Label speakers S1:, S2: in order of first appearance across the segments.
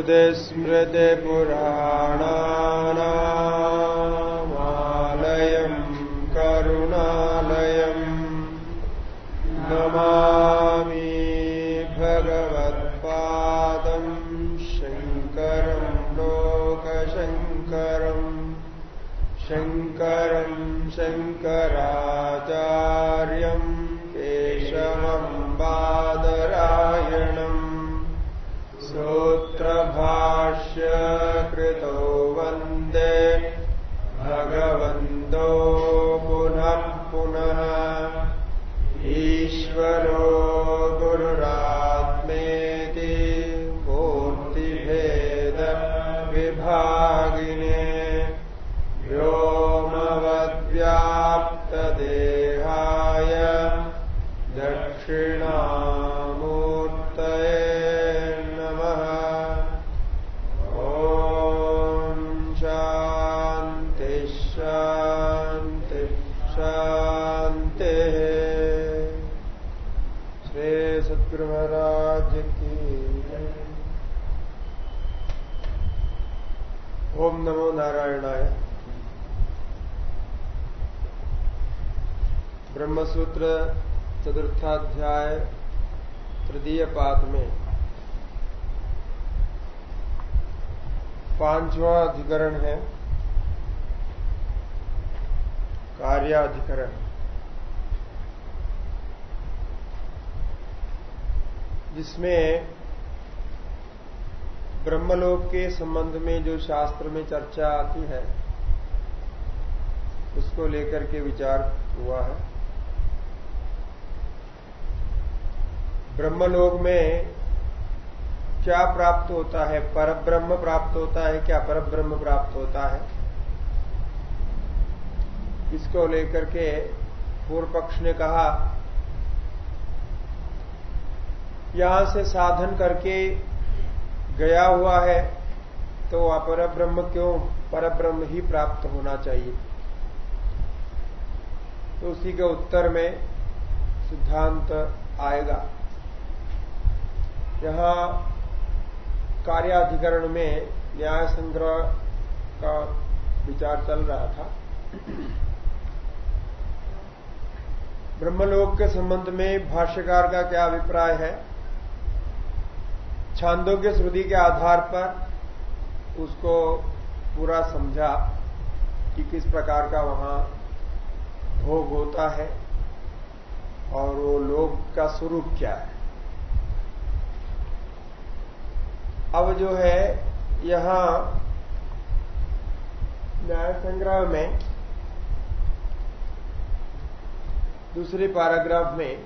S1: श्रुतिस्मृतिपुराणानामालयम् ब्रह्मसूत्र चतुर्थाध्याय तृतीय पाद में पांचवा अधिकरण है कार्याधिकरण जिसमें ब्रह्मलोक के संबंध में जो शास्त्र में चर्चा आती है उसको लेकर के विचार हुआ है ब्रह्मलोक में क्या प्राप्त होता है? परब्रह्म प्राप्त होता है क्या परब्रह्म प्राप्त होता है? इसको लेकर के पूर्व पक्ष ने कहा, यहाँ से साधन करके गया हुआ है तो अपर ब्रह्म क्यों? परब्रह्म ही प्राप्त होना चाहिए। तो उसी के उत्तर में सिद्धांत आएगा। यहाँ कार्याधिकरण में न्याय संग्रह का विचार चल रहा था। ब्रह्मलोक के संबंध में भाष्यकार का क्या अभिप्राय है? छांदोग्य श्रुति के आधार पर उसको पूरा समझा कि किस प्रकार का वहाँ भोग होता है और वो लोक का स्वरूप क्या है। अब जो है, यहाँ न्याय संग्रह में, दूसरे पैराग्राफ में,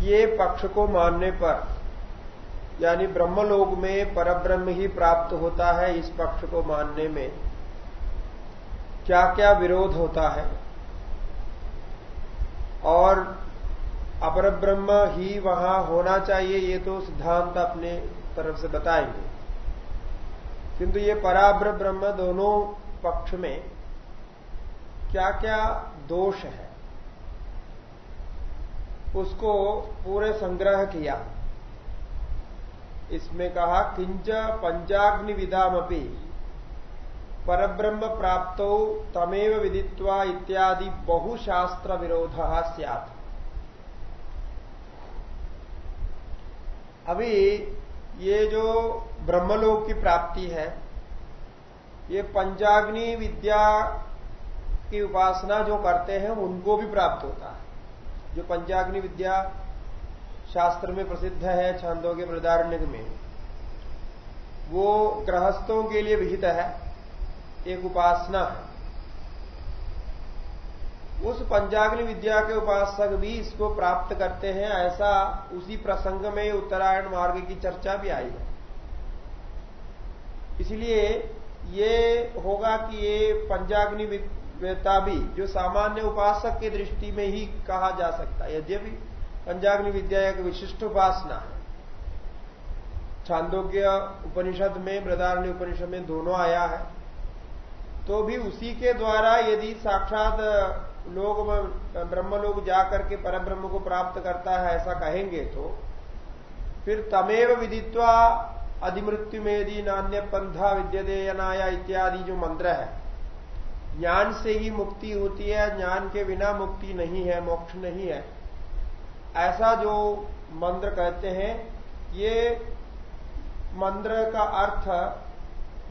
S1: ये पक्ष को मानने पर, यानी ब्रह्मलोक में परब्रह्म ही प्राप्त होता है इस पक्ष को मानने में। क्या क्या विरोध होता है? और अपर ब्रह्म ही वहाँ होना चाहिए, ये तो सिद्धांत अपने तरफ़ से बताएँगे। किंतु ये पराब्र ब्रह्म दोनों पक्ष में क्या क्या दोष है, उसको पूरे संग्रह किया। इसमें कहा, किंच पंचाग्नि विधामपि परब्रह्म प्राप्त तमेव विदित्वा इत्यादि बहुशास्त्र विरोध सियात। अभी ये जो ब्रह्मलोक की प्राप्ति है, ये पंचाग्नि विद्या की उपासना जो करते हैं, उनको भी प्राप्त होता है। जो पंचाग्नि विद्या शास्त्र में प्रसिद्ध है, छंदों के प्रदारण्य में, वो गृहस्थों के लिए विहित है, एक उपासना है। उस पंचाग्नि विद्या के उपासक भी इसको प्राप्त करते हैं, ऐसा उसी प्रसंग में उत्तरायण मार्ग की चर्चा भी आई है। इसलिए ये होगा कि ये पंचाग्नि वेता भी, जो सामान्य उपासक की दृष्टि में ही कहा जा सकता है, यद्यपि पंचाग्नि विद्या एक विशिष्ट उपासना है। छांदोग्य उपनिषद में, बृदारण्य उपनिषद में दोनों आया है। तो भी उसी के द्वारा यदि साक्षात लोग ब्रह्म लोग जाकर के पर ब्रह्म को प्राप्त करता है, ऐसा कहेंगे तो फिर तमेव विदित्वा अधिमृत्यु मेदी नान्य पंथा विद्यदेयनाया इत्यादि जो मंत्र है। ज्ञान से ही मुक्ति होती है, ज्ञान के बिना मुक्ति नहीं है, मोक्ष नहीं है। ऐसा जो मंत्र कहते हैं, ये मंत्र का अर्थ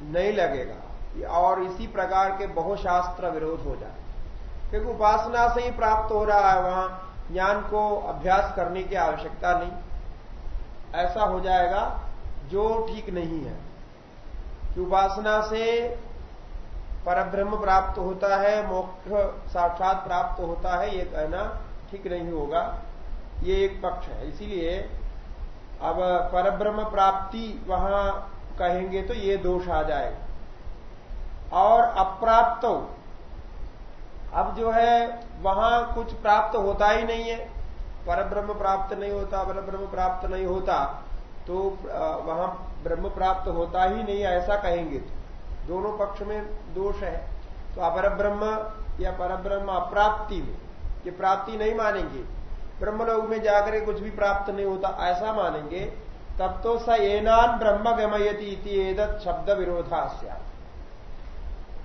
S1: नहीं लगेगा। और इसी प्रकार के बहुशास्त्र विरोध हो जाए क्योंकि उपासना से ही प्राप्त हो रहा है वहाँ। ज्ञान को अभ्यास करने की आवश्यकता नहीं। ऐसा हो जाएगा जो ठीक नहीं है। कि उपासना से परब्रह्म प्राप्त होता है, मोक्ष साक्षात प्राप्त होता है, ये कहना ठीक नहीं होगा। ये एक पक्ष है। इसीलिए अब परब्रह्म प्राप्ति वहाँ कहेंगे तो ये दोष आ जाएगा। और अप्राप्त अब जो है, वहाँ कुछ प्राप्त होता ही नहीं है। परब्रह्म प्राप्त नहीं होता, परब्रह्म प्राप्त नहीं होता तो वहाँ ब्रह्म प्राप्त होता ही नहीं, ऐसा कहेंगे तो। दोनों पक्ष में दोष है। तो अपर ब्रह्म या परब्रह्म अप्राप्ति में, ये प्राप्ति नहीं मानेंगे। ब्रह्मलोक में जाकर कुछ भी प्राप्त नहीं होता, ऐसा मानेंगे, तब तो स एनान ब्रह्म गमयती एदत शब्द विरोधा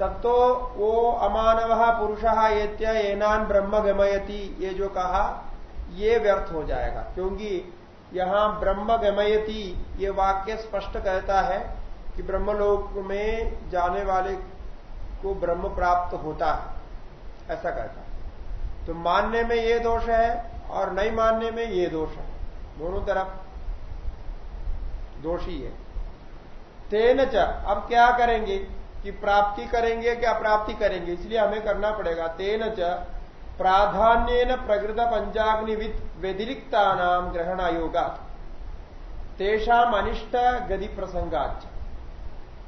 S1: तब तो वो अमानव पुरुष एत्य एनान ब्रह्म गमयती ये जो कहा, ये व्यर्थ हो जाएगा। क्योंकि यहाँ ब्रह्म गमयती ये वाक्य स्पष्ट कहता है कि ब्रह्मलोक में जाने वाले को ब्रह्म प्राप्त होता है। ऐसा कहता है। तो मानने में ये दोष है और नहीं मानने में ये दोष है। दोनों तरफ़ दोषी है। तेन च, अब क्या करेंगे? कि प्राप्ति करेंगे क्या प्राप्ति करेंगे? इसलिए हमें करना पड़ेगा। तेन च प्राधान्य प्रकृत पंचाग्नि व्यतिरिक्ता नाम ग्रहण आयोगा तेषाम अनिष्ट गति प्रसंगाच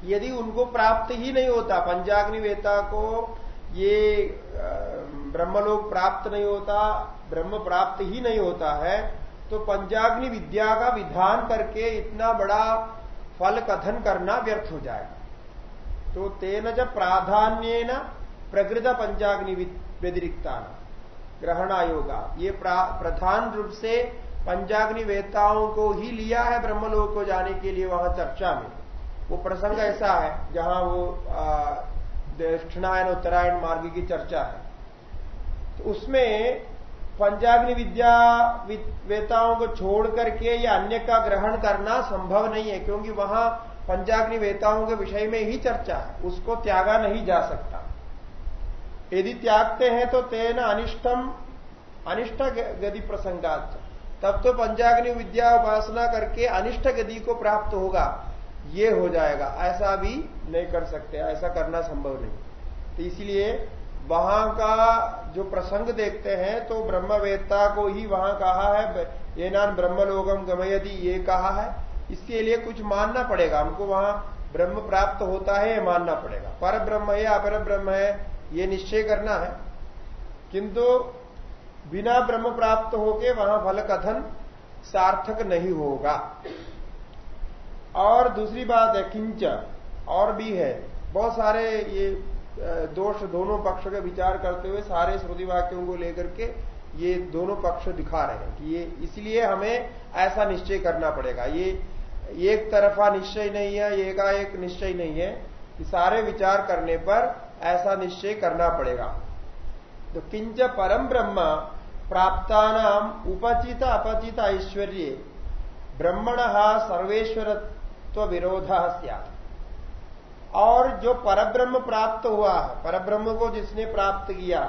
S1: यदि उनको प्राप्त ही नहीं होता पंचाग्नि वेता को ये ब्रह्मलोक प्राप्त नहीं होता, ब्रह्म प्राप्त ही नहीं होता है तो पंचाग्नि विद्या का विधान करके इतना बड़ा फल कथन करना व्यर्थ हो जाएगा। तो तेन जब प्राधान्य प्रकृत पंचाग्नि व्यतिरिक्ता ग्रहण आयोगा ये प्रधान रूप से पंचाग्नि वेताओं को ही लिया है ब्रह्मलोक को जाने के लिए वहाँ चर्चा में। वो प्रसंग ऐसा है, जहाँ वो दक्षिणायन, उत्तरायण मार्ग की चर्चा है। तो उसमें पंचाग्नि विद्या वेताओं को छोड़ करके या अन्य का ग्रहण करना संभव नहीं है, क्योंकि वहाँ पंचाग्नि वेताओं के विषय में ही चर्चा है। उसको त्यागा नहीं जा सकता। यदि त्यागते हैं तो तेन अनिष्टम, अनिष्ट गति प्रसंगात। तब तो पंचाग्नि विद्या उपासना करके अनिष्ट गति को प्राप्त होगा। ये हो जाएगा। ऐसा भी नहीं कर सकते। ऐसा करना संभव नहीं। तो इसलिए वहाँ का जो प्रसंग देखते हैं तो ब्रह्मवेत्ता को ही वहाँ कहा है ये नान ब्रह्मलोकम गमयदी ये कहा है। इसके लिए कुछ मानना पड़ेगा। हमको वहाँ ब्रह्म प्राप्त होता है मानना पड़ेगा। पर ब्रह्म है, अपर ब्रह्म है, ये निश्चय करना है। किंतु बिना ब्रह्म प्राप्त होके वहाँ फल कथन सार्थक नहीं होगा। और दूसरी बात है, किंच और भी है। बहुत सारे ये दोष दोनों पक्ष का विचार करते हुए सारे श्रुति वाक्यों को लेकर के ये दोनों पक्ष दिखा रहे हैं कि ये, इसलिए हमें ऐसा निश्चय करना पड़ेगा। ये एक तरफा निश्चय नहीं है, एकाएक निश्चय नहीं है, कि सारे विचार करने पर ऐसा निश्चय करना पड़ेगा। तो किंच परम ब्रह्म प्राप्तानाम उपचित अपचित ऐश्वर्य, ब्रह्मण सर्वेश्वरत्व विरोध और जो परब्रह्म प्राप्त हुआ है, परब्रह्म को जिसने प्राप्त किया,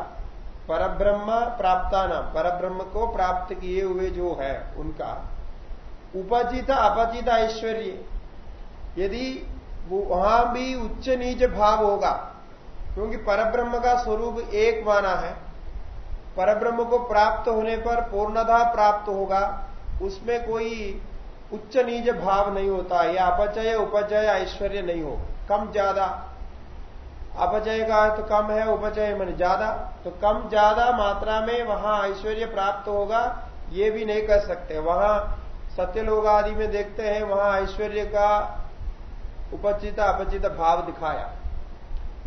S1: परब्रह्म प्राप्ता नाम परब्रह्म को प्राप्त किए हुए जो है, उनका उपचित अपचित ऐश्वर्य। यदि वहाँ भी उच्च नीच भाव होगा, क्योंकि परब्रह्म का स्वरूप एक माना है, परब्रह्म को प्राप्त होने पर पूर्णता प्राप्त होगा, उसमें कोई उच्च नीच भाव नहीं होता, या अपचय, उपचय, ऐश्वर्य नहीं हो कम ज़्यादा। अपचय का अर्थ कम है, उपचय मन ज़्यादा। तो कम ज़्यादा मात्रा में वहाँ ऐश्वर्य प्राप्त होगा, ये भी नहीं कर सकते। वहाँ सत्यलोग आदि में देखते हैं, वहाँ ऐश्वर्य का उपचित अपचित भाव दिखाया।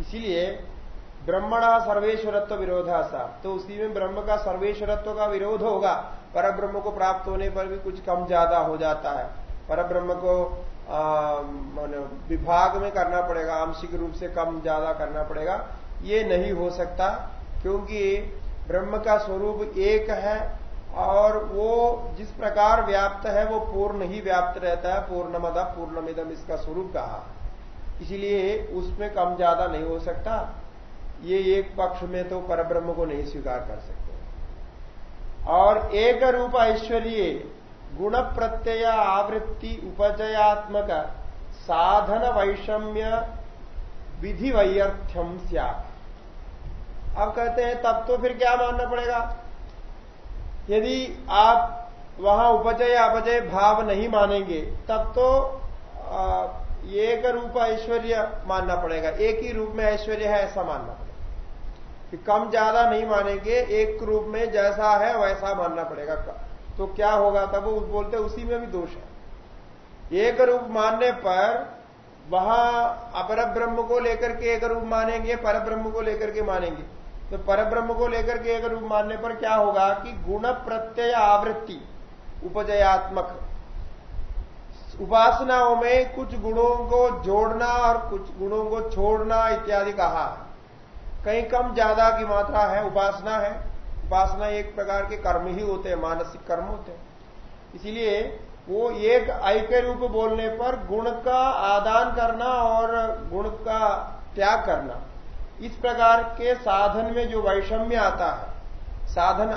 S1: इसीलिए ब्रह्मणा सर्वेश्वरत्व विरोधा सा। तो उसी में ब्रह्म का सर्वेश्वरत्व का विरोध होगा। पर ब्रह्म को प्राप्त होने पर भी कुछ कम ज़्यादा हो जाता है। पर ब्रह्म को मान विभाग में करना पड़ेगा, आंशिक रूप से कम ज़्यादा करना पड़ेगा। ये नहीं हो सकता, क्योंकि ब्रह्म का स्वरूप एक है और वो जिस प्रकार व्याप्त है, वो पूर्ण ही व्याप्त रहता है, पूर्णमद पूर्णमिदम इसका स्वरूप कहा। इसलिए उसमें कम ज़्यादा नहीं हो सकता। ये एक पक्ष में तो परब्रह्म को नहीं स्वीकार कर सकते। और एक रूप ऐश्वर्य, गुण प्रत्यय, आवृत्ति, उपजयात्मक, साधन वैषम्य, विधि वैर्थ्यम सियात। अब कहते हैं, तब तो फिर क्या मानना पड़ेगा? यदि आप वहाँ उपजय अपजय भाव नहीं मानेंगे, तब तो एक रूप ऐश्वर्य मानना पड़ेगा। एक ही रूप में ऐश्वर्य है, ऐसा मानना पड़ेगा। कि कम ज़्यादा नहीं मानेंगे, एक रूप में जैसा है, वैसा मानना पड़ेगा। तो क्या होगा तब वो बोलते उसी में भी दोष है। एक रूप मानने पर वहाँ अपर ब्रह्म को लेकर के एक रूप मानेंगे पर ब्रह्म को लेकर के मानेंगे। तो पर ब्रह्म को लेकर के एक रूप मानने पर क्या होगा कि गुण प्रत्यय आवृत्ति, उपजयात्मक। उपासनाओं में कुछ गुणों को जोड़ना और कुछ गुणों को छोड़ना इत्यादि कहा। कहीं कम ज़्यादा की मात्रा है, उपासना है। उपासना एक प्रकार के कर्म ही होते हैं, मानसिक कर्म होते हैं। इसीलिए वो एक ऐक्य रूप बोलने पर गुण का आदान करना और गुण का त्याग करना। इस प्रकार के साधन में जो वैषम्य आता है, साधन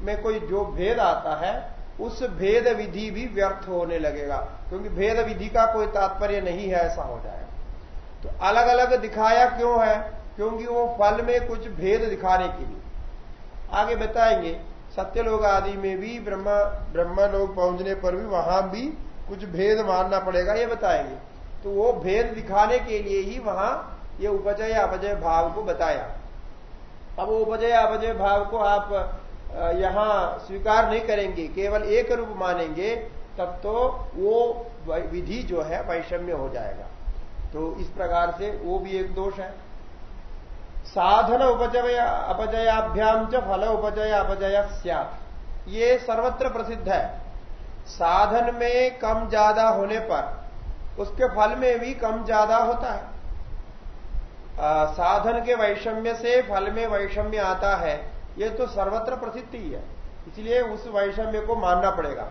S1: में कोई जो भेद आता है, उस भेद विधि भी व्यर्थ होने लगेगा, क्योंकि भेद विधि का कोई तात्पर्य नहीं है, ऐसा हो जाएगा तो अलग अलग दिखाया क्यों है? क्योंकि वो फल में कुछ भेद दिखाने के लिए। आगे बताएँगे, सत्यलोक आदि में भी ब्रह्म ब्रह्म लोग पहुँचने पर भी वहाँ भी कुछ भेद मानना पड़ेगा, ये बताएँगे। तो वो भेद दिखाने के लिए ही वहाँ ये उपजय अपजय भाव को बताया। अब उपजय अपजय भाव को आप यहाँ स्वीकार नहीं करेंगे, केवल एक रूप मानेंगे, तब तो वो विधि जो है वैषम्य हो जाएगा। तो इस प्रकार से वो भी एक दोष है। साधन उपजय अपजयाभ्याम च फल उपजय, अपजय सियात। ये सर्वत्र प्रसिद्ध है। साधन में कम ज़्यादा होने पर, उसके फल में भी कम ज़्यादा होता है। आ, साधन के वैषम्य से फल में वैषम्य आता है ये तो सर्वत्र प्रसिद्ध ही है। इसलिए उस वैषम्य को मानना पड़ेगा।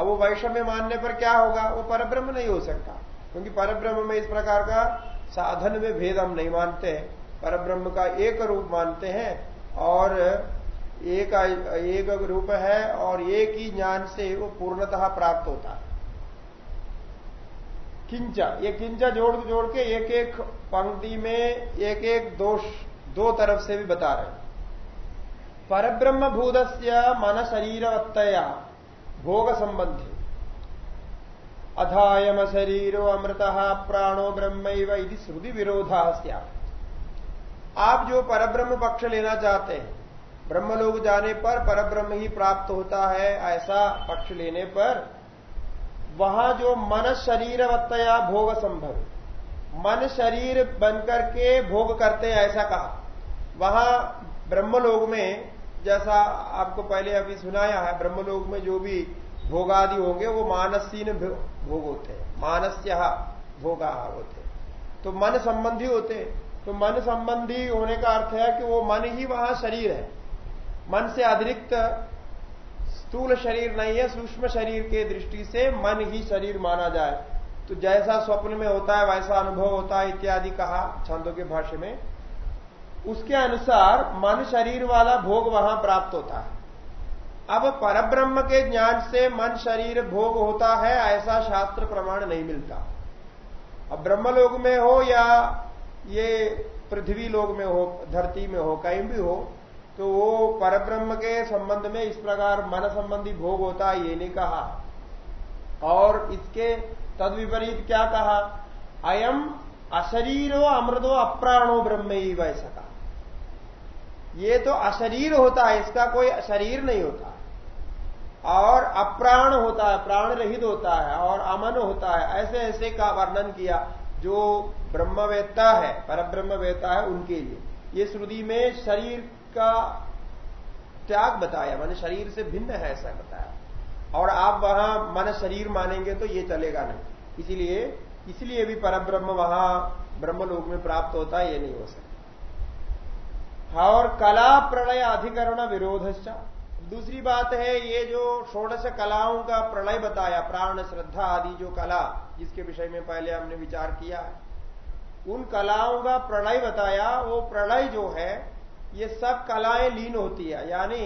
S1: अब वो वैषम्य मानने पर क्या होगा? वो परब्रह्म नहीं हो सकता। क्योंकि परब्रह्म में इस प्रकार का साधन में भेद हम नहीं मानते। हैं पर ब्रह्म का एक रूप मानते हैं और एक एक रूप है और एक ही ज्ञान से वो पूर्णतः प्राप्त होता है। किंचा, ये किंचा जोड़ जोड़ के एक एक पंक्ति में एक एक दोष, दो तरफ़ से भी बता रहे परब्रह्म भूत मन शरीरवत्तया भोग संबंधी अधायम शरीरो अमृत प्राणो ब्रह्म श्रुति विरोधा आप जो परब्रह्म पक्ष लेना चाहते हैं ब्रह्म लोग जाने पर परब्रह्म ही प्राप्त होता है ऐसा पक्ष लेने पर वहाँ जो मन शरीरवत्तया भोग संभव। मन शरीर बनकर के भोग करते हैं, ऐसा कहा। वहाँ ब्रह्मलोक में, जैसा आपको पहले अभी सुनाया है, ब्रह्मलोक में जो भी भोग आदि होंगे, वो मानसीन भोग होते हैं। मानस्य भोगा होते हैं। तो मन संबंधी होते हैं। तो मन संबंधी होने का अर्थ है कि वो मन ही वहाँ शरीर है। मन से अतिरिक्त स्थूल शरीर नहीं है, सूक्ष्म शरीर के दृष्टि से मन ही शरीर माना जाए। तो जैसा स्वप्न में होता है, वैसा अनुभव होता है, इत्यादि कहा छंदों के भाष्य में। उसके अनुसार मन शरीर वाला भोग वहाँ प्राप्त होता है। अब परब्रह्म के ज्ञान से मन शरीर भोग होता है, ऐसा शास्त्र प्रमाण नहीं मिलता। अब ब्रह्म ब्रह्मलोक में हो या ये पृथ्वी लोक में हो, धरती में हो, कहीं भी हो तो वो परब्रह्म के संबंध में इस प्रकार मन संबंधी भोग होता है, ये नहीं कहा। और इसके तद विपरीत क्या कहा? अयम अशरीरो अमृतो अप्राणो ब्रह्म ही वैसा ये तो अशरीर होता है, इसका कोई शरीर नहीं होता। और अप्राण होता है, प्राण रहित होता है, और अमन होता है, ऐसे ऐसे का वर्णन किया, जो ब्रह्मवेत्ता है पर ब्रह्मवेत्ता है उनके लिए। ये श्रुति में शरीर का त्याग बताया, मैंने शरीर से भिन्न है ऐसा बताया। और आप वहाँ, मन शरीर मानेंगे तो ये चलेगा नहीं। इसीलिए, इसलिए भी परब्रह्म वहाँ ब्रह्मलोक में प्राप्त होता है, ये नहीं हो सकता। और कला प्रलय अधिकरण विरोध दूसरी बात है, ये जो षोड़श कलाओं का प्रलय बताया, प्राण, श्रद्धा आदि जो कला, जिसके विषय में पहले हमने विचार किया, उन कलाओं का प्रलय बताया, वो प्रलय जो है ये सब कलाएँ लीन होती है। यानी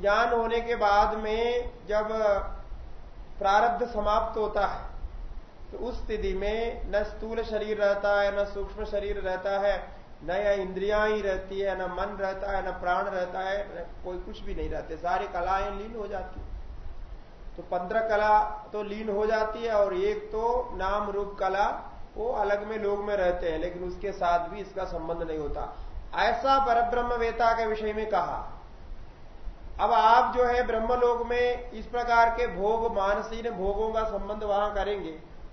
S1: ज्ञान होने के बाद में जब प्रारब्ध समाप्त होता है तो उस स्थिति में न स्थूल शरीर रहता है, न सूक्ष्म शरीर रहता है, न या इंद्रिया ही रहती है, न मन रहता है, न प्राण रहता है कोई कुछ भी नहीं रहते। सारी कलाएँ लीन हो जाती है। तो पंद्रह कला तो लीन हो जाती है और एक तो नाम रूप कला वो अलग में लोग में रहते हैं, लेकिन उसके साथ भी इसका संबंध नहीं होता। ऐसा परब्रह्म वेता के विषय में कहा। अब आप जो है ब्रह्मलोक में इस प्रकार के भोग मानसीन भोगों का संबंध वहाँ करेंगे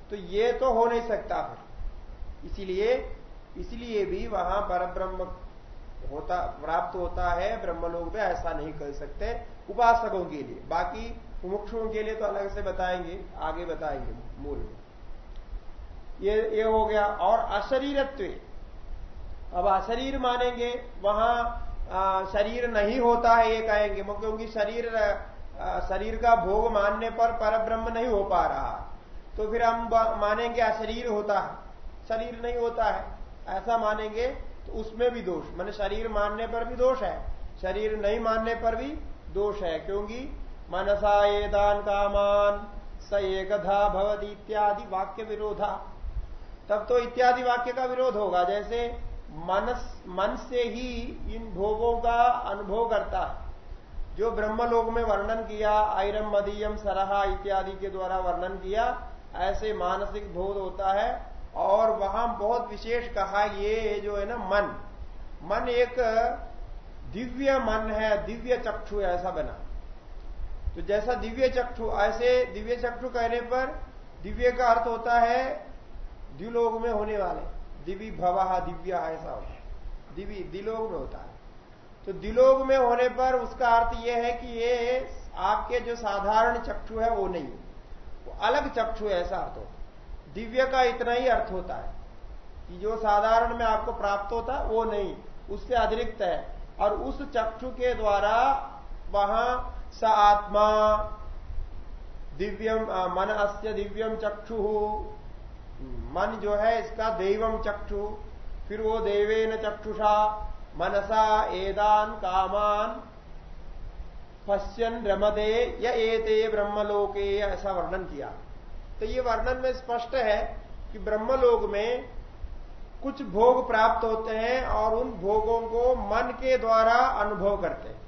S1: तो ये तो हो नहीं सकता फिर। इसीलिए, इसलिए भी वहाँ पर ब्रह्म होता, प्राप्त होता है ब्रह्मलोक में, ऐसा नहीं कर सकते उपासकों के लिए। बाकी मुमुक्षुओं के लिए तो अलग से बताएँगे, आगे बताएँगे मूल में। ये ये हो गया। और अशरीरत्व अब अशरीर मानेंगे वहाँ आ, शरीर नहीं होता है ये कहेंगे। क्योंकि शरीर आ, शरीर का भोग मानने पर परब्रह्म नहीं हो पा रहा। तो फिर हम मानेंगे अशरीर होता है। शरीर नहीं होता है। ऐसा मानेंगे तो उसमें भी दोष। मान शरीर मानने पर भी दोष है। शरीर नहीं मानने पर भी दोष है। क्योंकि मनसा एदान कामान स एकधा भवद इत्यादि वाक्य विरोधा। तब तो इत्यादि वाक्य का विरोध होगा। जैसे मन मन से ही इन भोगों का अनुभव करता है। जो ब्रह्मलोक में वर्णन किया, आयरम, मदीयम, सरहा इत्यादि के द्वारा वर्णन किया, ऐसे मानसिक बोध होता है। और वहाँ बहुत विशेष कहा ये जो है ना, मन। मन एक दिव्य मन है, दिव्य चक्षु ऐसा बना। तो जैसा दिव्य चक्षु, ऐसे दिव्य चक्षु कहने पर दिव्य का अर्थ होता है, द्विलोक में होने वाले। दिव्य भवा दिव्य ऐसा होता है। दिव्य दिलोक में होता है। तो दिलोक में होने पर उसका अर्थ यह है कि ये आपके जो साधारण चक्षु है, वो नहीं वो अलग चक्षु है, ऐसा अर्थ होता दिव्य का इतना ही अर्थ होता है कि जो साधारण में आपको प्राप्त होता है वो नहीं। उससे अतिरिक्त है। और उस चक्षु के द्वारा वहाँ स आत्मा दिव्यम मन अस्य दिव्यम चक्षु मन जो है इसका देवम चक्षु। फिर वो देवेन चक्षुषा, मनसा एदान कामान, पश्यन रमदे, या एते ब्रह्मलोके, ऐसा वर्णन किया। तो ये वर्णन में स्पष्ट है कि ब्रह्मलोक में कुछ भोग प्राप्त होते हैं और उन भोगों को मन के द्वारा अनुभव करते हैं।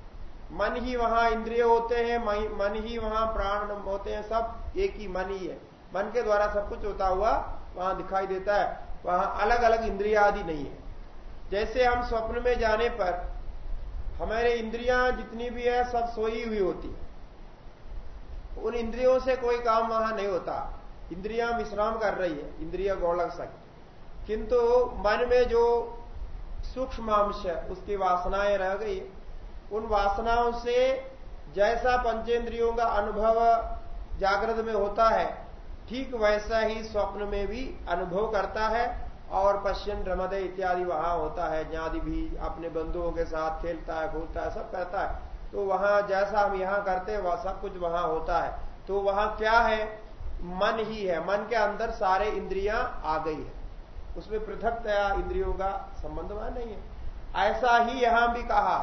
S1: मन ही वहाँ इंद्रिय होते हैं मन ही वहाँ प्राण होते हैं, सब एक ही मन ही है। मन के द्वारा सब कुछ होता हुआ वहाँ दिखाई देता है, वहाँ अलग अलग इंद्रिया आदि नहीं है। जैसे हम स्वप्न में जाने पर हमारे इंद्रियाँ जितनी भी है, सब सोई हुई होती है। उन इंद्रियों से कोई काम वहाँ नहीं होता। इंद्रियाँ विश्राम कर रही है, इंद्रिया गौलक सकती किंतु मन में जो सूक्ष्म अंश है, उसकी वासनाएँ रह गई उन वासनाओं से जैसा पंचेंद्रियों का अनुभव जागृत में होता है ठीक वैसा ही स्वप्न में भी अनुभव करता है और पश्चिम रमदे इत्यादि वहाँ होता है ज्ञादि भी अपने बंधुओं के साथ खेलता है, घूमता है, सब करता है। तो वहाँ जैसा हम यहाँ करते हैं, वह सब कुछ वहाँ होता है। तो वहाँ क्या है? मन ही है। मन के अंदर सारे इंद्रियाँ आ गई है। उसमें पृथकतया इंद्रियों का संबंध वहाँ नहीं है। ऐसा ही यहाँ भी कहा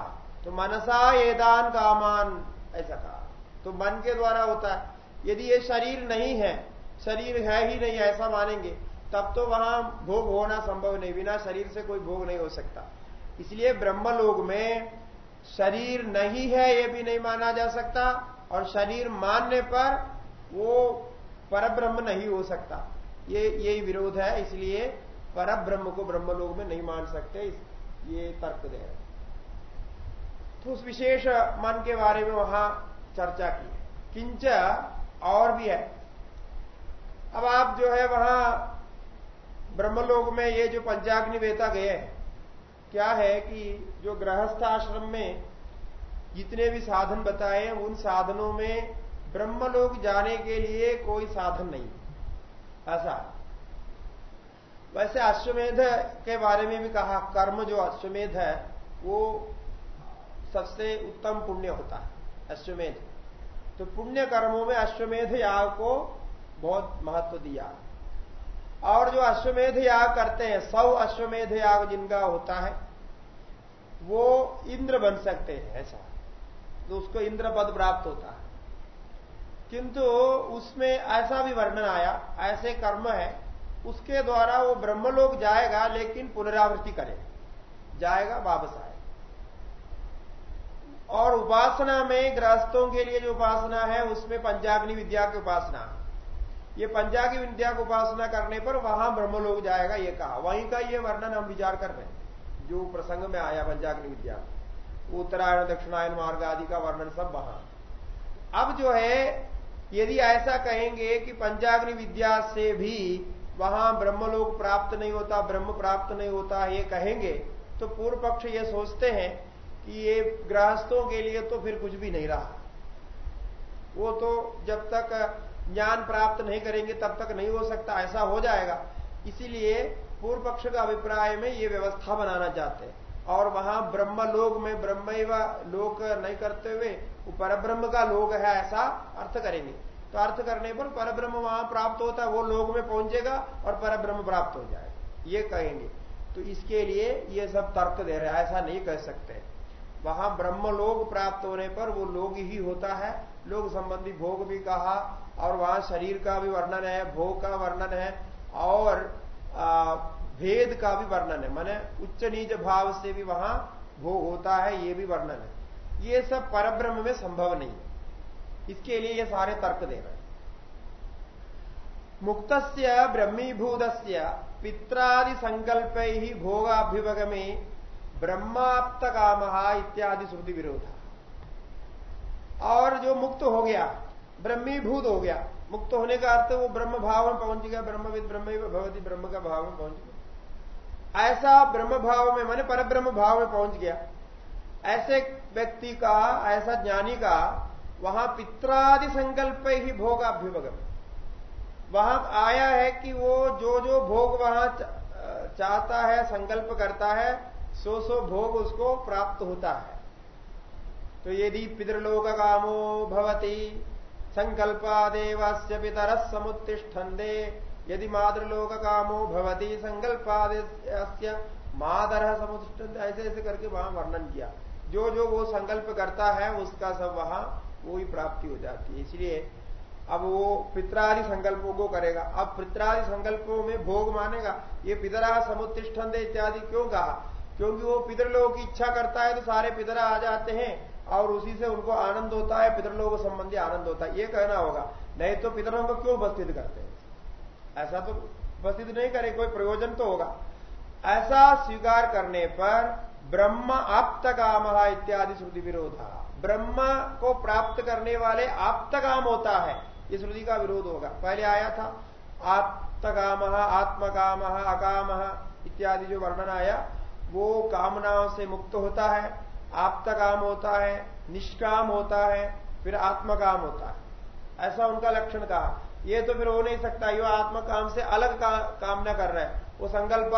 S1: तो मनसा एदान कामान, ऐसा कहा। तो मन के द्वारा होता है। यदि ये शरीर नहीं है शरीर है ही नहीं, ऐसा मानेंगे, तब तो वहाँ भोग होना संभव नहीं, बिना शरीर से कोई भोग नहीं हो सकता। इसलिए ब्रह्मलोक में शरीर नहीं है, ये भी नहीं माना जा सकता, और शरीर मानने पर वो पर ब्रह्म नहीं हो सकता। ये यही विरोध है, इसलिए पर ब्रह्म को ब्रह्मलोक में नहीं मान सकते ये तर्क दे रहे तो उस विशेष मन के बारे में वहाँ चर्चा की किंच और भी है। अब आप जो है वहाँ ब्रह्मलोक में ये जो पंचाग्नि वेता गए क्या है कि जो गृहस्थ आश्रम में जितने भी साधन बताए उन साधनों में ब्रह्मलोक जाने के लिए कोई साधन नहीं ऐसा। वैसे अश्वमेध के बारे में भी कहा, कर्म जो अश्वमेध है, वो सबसे उत्तम पुण्य होता है, अश्वमेध। तो पुण्य कर्मों में अश्वमेध याग को बहुत महत्व दिया। और जो अश्वमेध याग करते हैं, सौ अश्वमेध याग जिनका होता है, वो इंद्र बन सकते हैं, ऐसा। तो उसको इंद्र पद प्राप्त होता है। किंतु उसमें ऐसा भी वर्णन आया, ऐसे कर्म है, उसके द्वारा वो ब्रह्मलोक जाएगा, लेकिन पुनरावृत्ति करे। जाएगा, वापस आए। और उपासना में गृहस्थों के लिए जो उपासना है, उसमें पंचाग्नि विद्या की उपासना। ये पंचाग्नि विद्या को उपासना करने पर वहाँ ब्रह्मलोक जाएगा, ये कहा। वहीं का ये वर्णन हम विचार कर रहे हैं, जो प्रसंग में आया पंचाग्नि विद्या उत्तरायण, दक्षिणायन मार्ग आदि का वर्णन सब वहाँ। अब जो है, यदि ऐसा कहेंगे कि पंचाग्नि विद्या से भी वहाँ ब्रह्मलोक प्राप्त नहीं होता, ब्रह्म प्राप्त नहीं होता, ये कहेंगे तो पूर्व पक्ष ये सोचते हैं कि ये गृहस्थों के लिए तो फिर कुछ भी नहीं रहा। वो तो जब तक ज्ञान प्राप्त नहीं करेंगे, तब तक नहीं हो सकता, ऐसा हो जाएगा। इसीलिए पूर्व पक्ष का अभिप्राय में ये व्यवस्था बनाना चाहते हैं। और वहाँ ब्रह्म लोग में ब्रह्म लोक नहीं करते हुए परब्रह्म का लोग है, ऐसा अर्थ करेंगे। तो अर्थ करने पर परब्रह्म वहाँ प्राप्त होता है, वो लोग में पहुंचेगा और परब्रह्म प्राप्त हो जाएगा। ये कहेंगे। तो इसके लिए ये सब तर्क दे रहे हैं, ऐसा नहीं कह सकते। वहाँ ब्रह्म लोग प्राप्त होने पर वो लोग ही होता है। लोग संबंधी भोग भी कहा और वहाँ शरीर का भी वर्णन है, भोग का वर्णन है, और भेद का भी वर्णन है। माने उच्च नीच भाव से भी वहाँ भोग होता है, ये भी वर्णन है। ये सब परब्रह्म में संभव नहीं है। इसके लिए ये सारे तर्क दे रहे हैं। मुक्त ब्रह्मीभूत पित्रादि संकल्प ही भोगाभ्युपगमे ब्रह्माप्त काम इत्यादि श्रुति विरोध और जो मुक्त हो गया ब्रह्मीभूत हो गया। मुक्त होने का अर्थ वो ब्रह्म भाव में पहुँच गया, ब्रह्मविद ब्रह्म भगवती ब्रह्म का भाव में पहुँच गया। ऐसा ब्रह्म भाव में, माने पर ब्रह्म भाव में पहुँच गया। ऐसे व्यक्ति का, ऐसा ज्ञानी का, वहाँ पित्रादि संकल्प ही भोग अभ्युपगम वहाँ आया है कि वो जो जो भोग वहाँ चाहता है, संकल्प करता है सो सो भोग उसको प्राप्त होता है। तो यदि पितृलोक कामो भवती संकल्पादेवस्य पितर समुत्तिष्ठन्दे यदि मातृलोक कामो भवती संकल्पादेश मादर समुत्तिष्ठन्ते। ऐसे ऐसे करके वहाँ वर्णन किया। जो जो वो संकल्प करता है, उसका सब वहाँ वो ही प्राप्ति हो जाती है। इसलिए अब वो पित्रादि संकल्पों को करेगा। अब पित्रादि संकल्पों में भोग मानेगा। ये पितरा समुत्तिष्ठंदे इत्यादि क्यों कहा? क्योंकि वो पितरलोक की इच्छा करता है तो सारे पितरा आ जाते हैं। और उसी से उनको आनंद होता है पितरलोक संबंधी आनंद होता है। ये कहना होगा, नहीं तो पितरों को क्यों उपस्थित करते हैं? ऐसा तो उपस्थित नहीं करे, कोई प्रयोजन तो होगा। ऐसा स्वीकार करने पर ब्रह्म आप्त काम इत्यादि श्रुति विरोधा। ब्रह्म को प्राप्त करने वाले आप्त काम होता है। ये श्रुति का विरोध होगा। पहले आया था आत्मकाम आत्मकाम, अकाम इत्यादि जो वर्णन आया, वो कामनाओं से मुक्त होता है। आप्त काम होता है निष्काम होता है फिर आत्मकाम होता है। ऐसा उनका लक्षण कहा। ये तो फिर हो नहीं सकता यो आत्मकाम से अलग का, कामना कर रहा है। वो संकल्प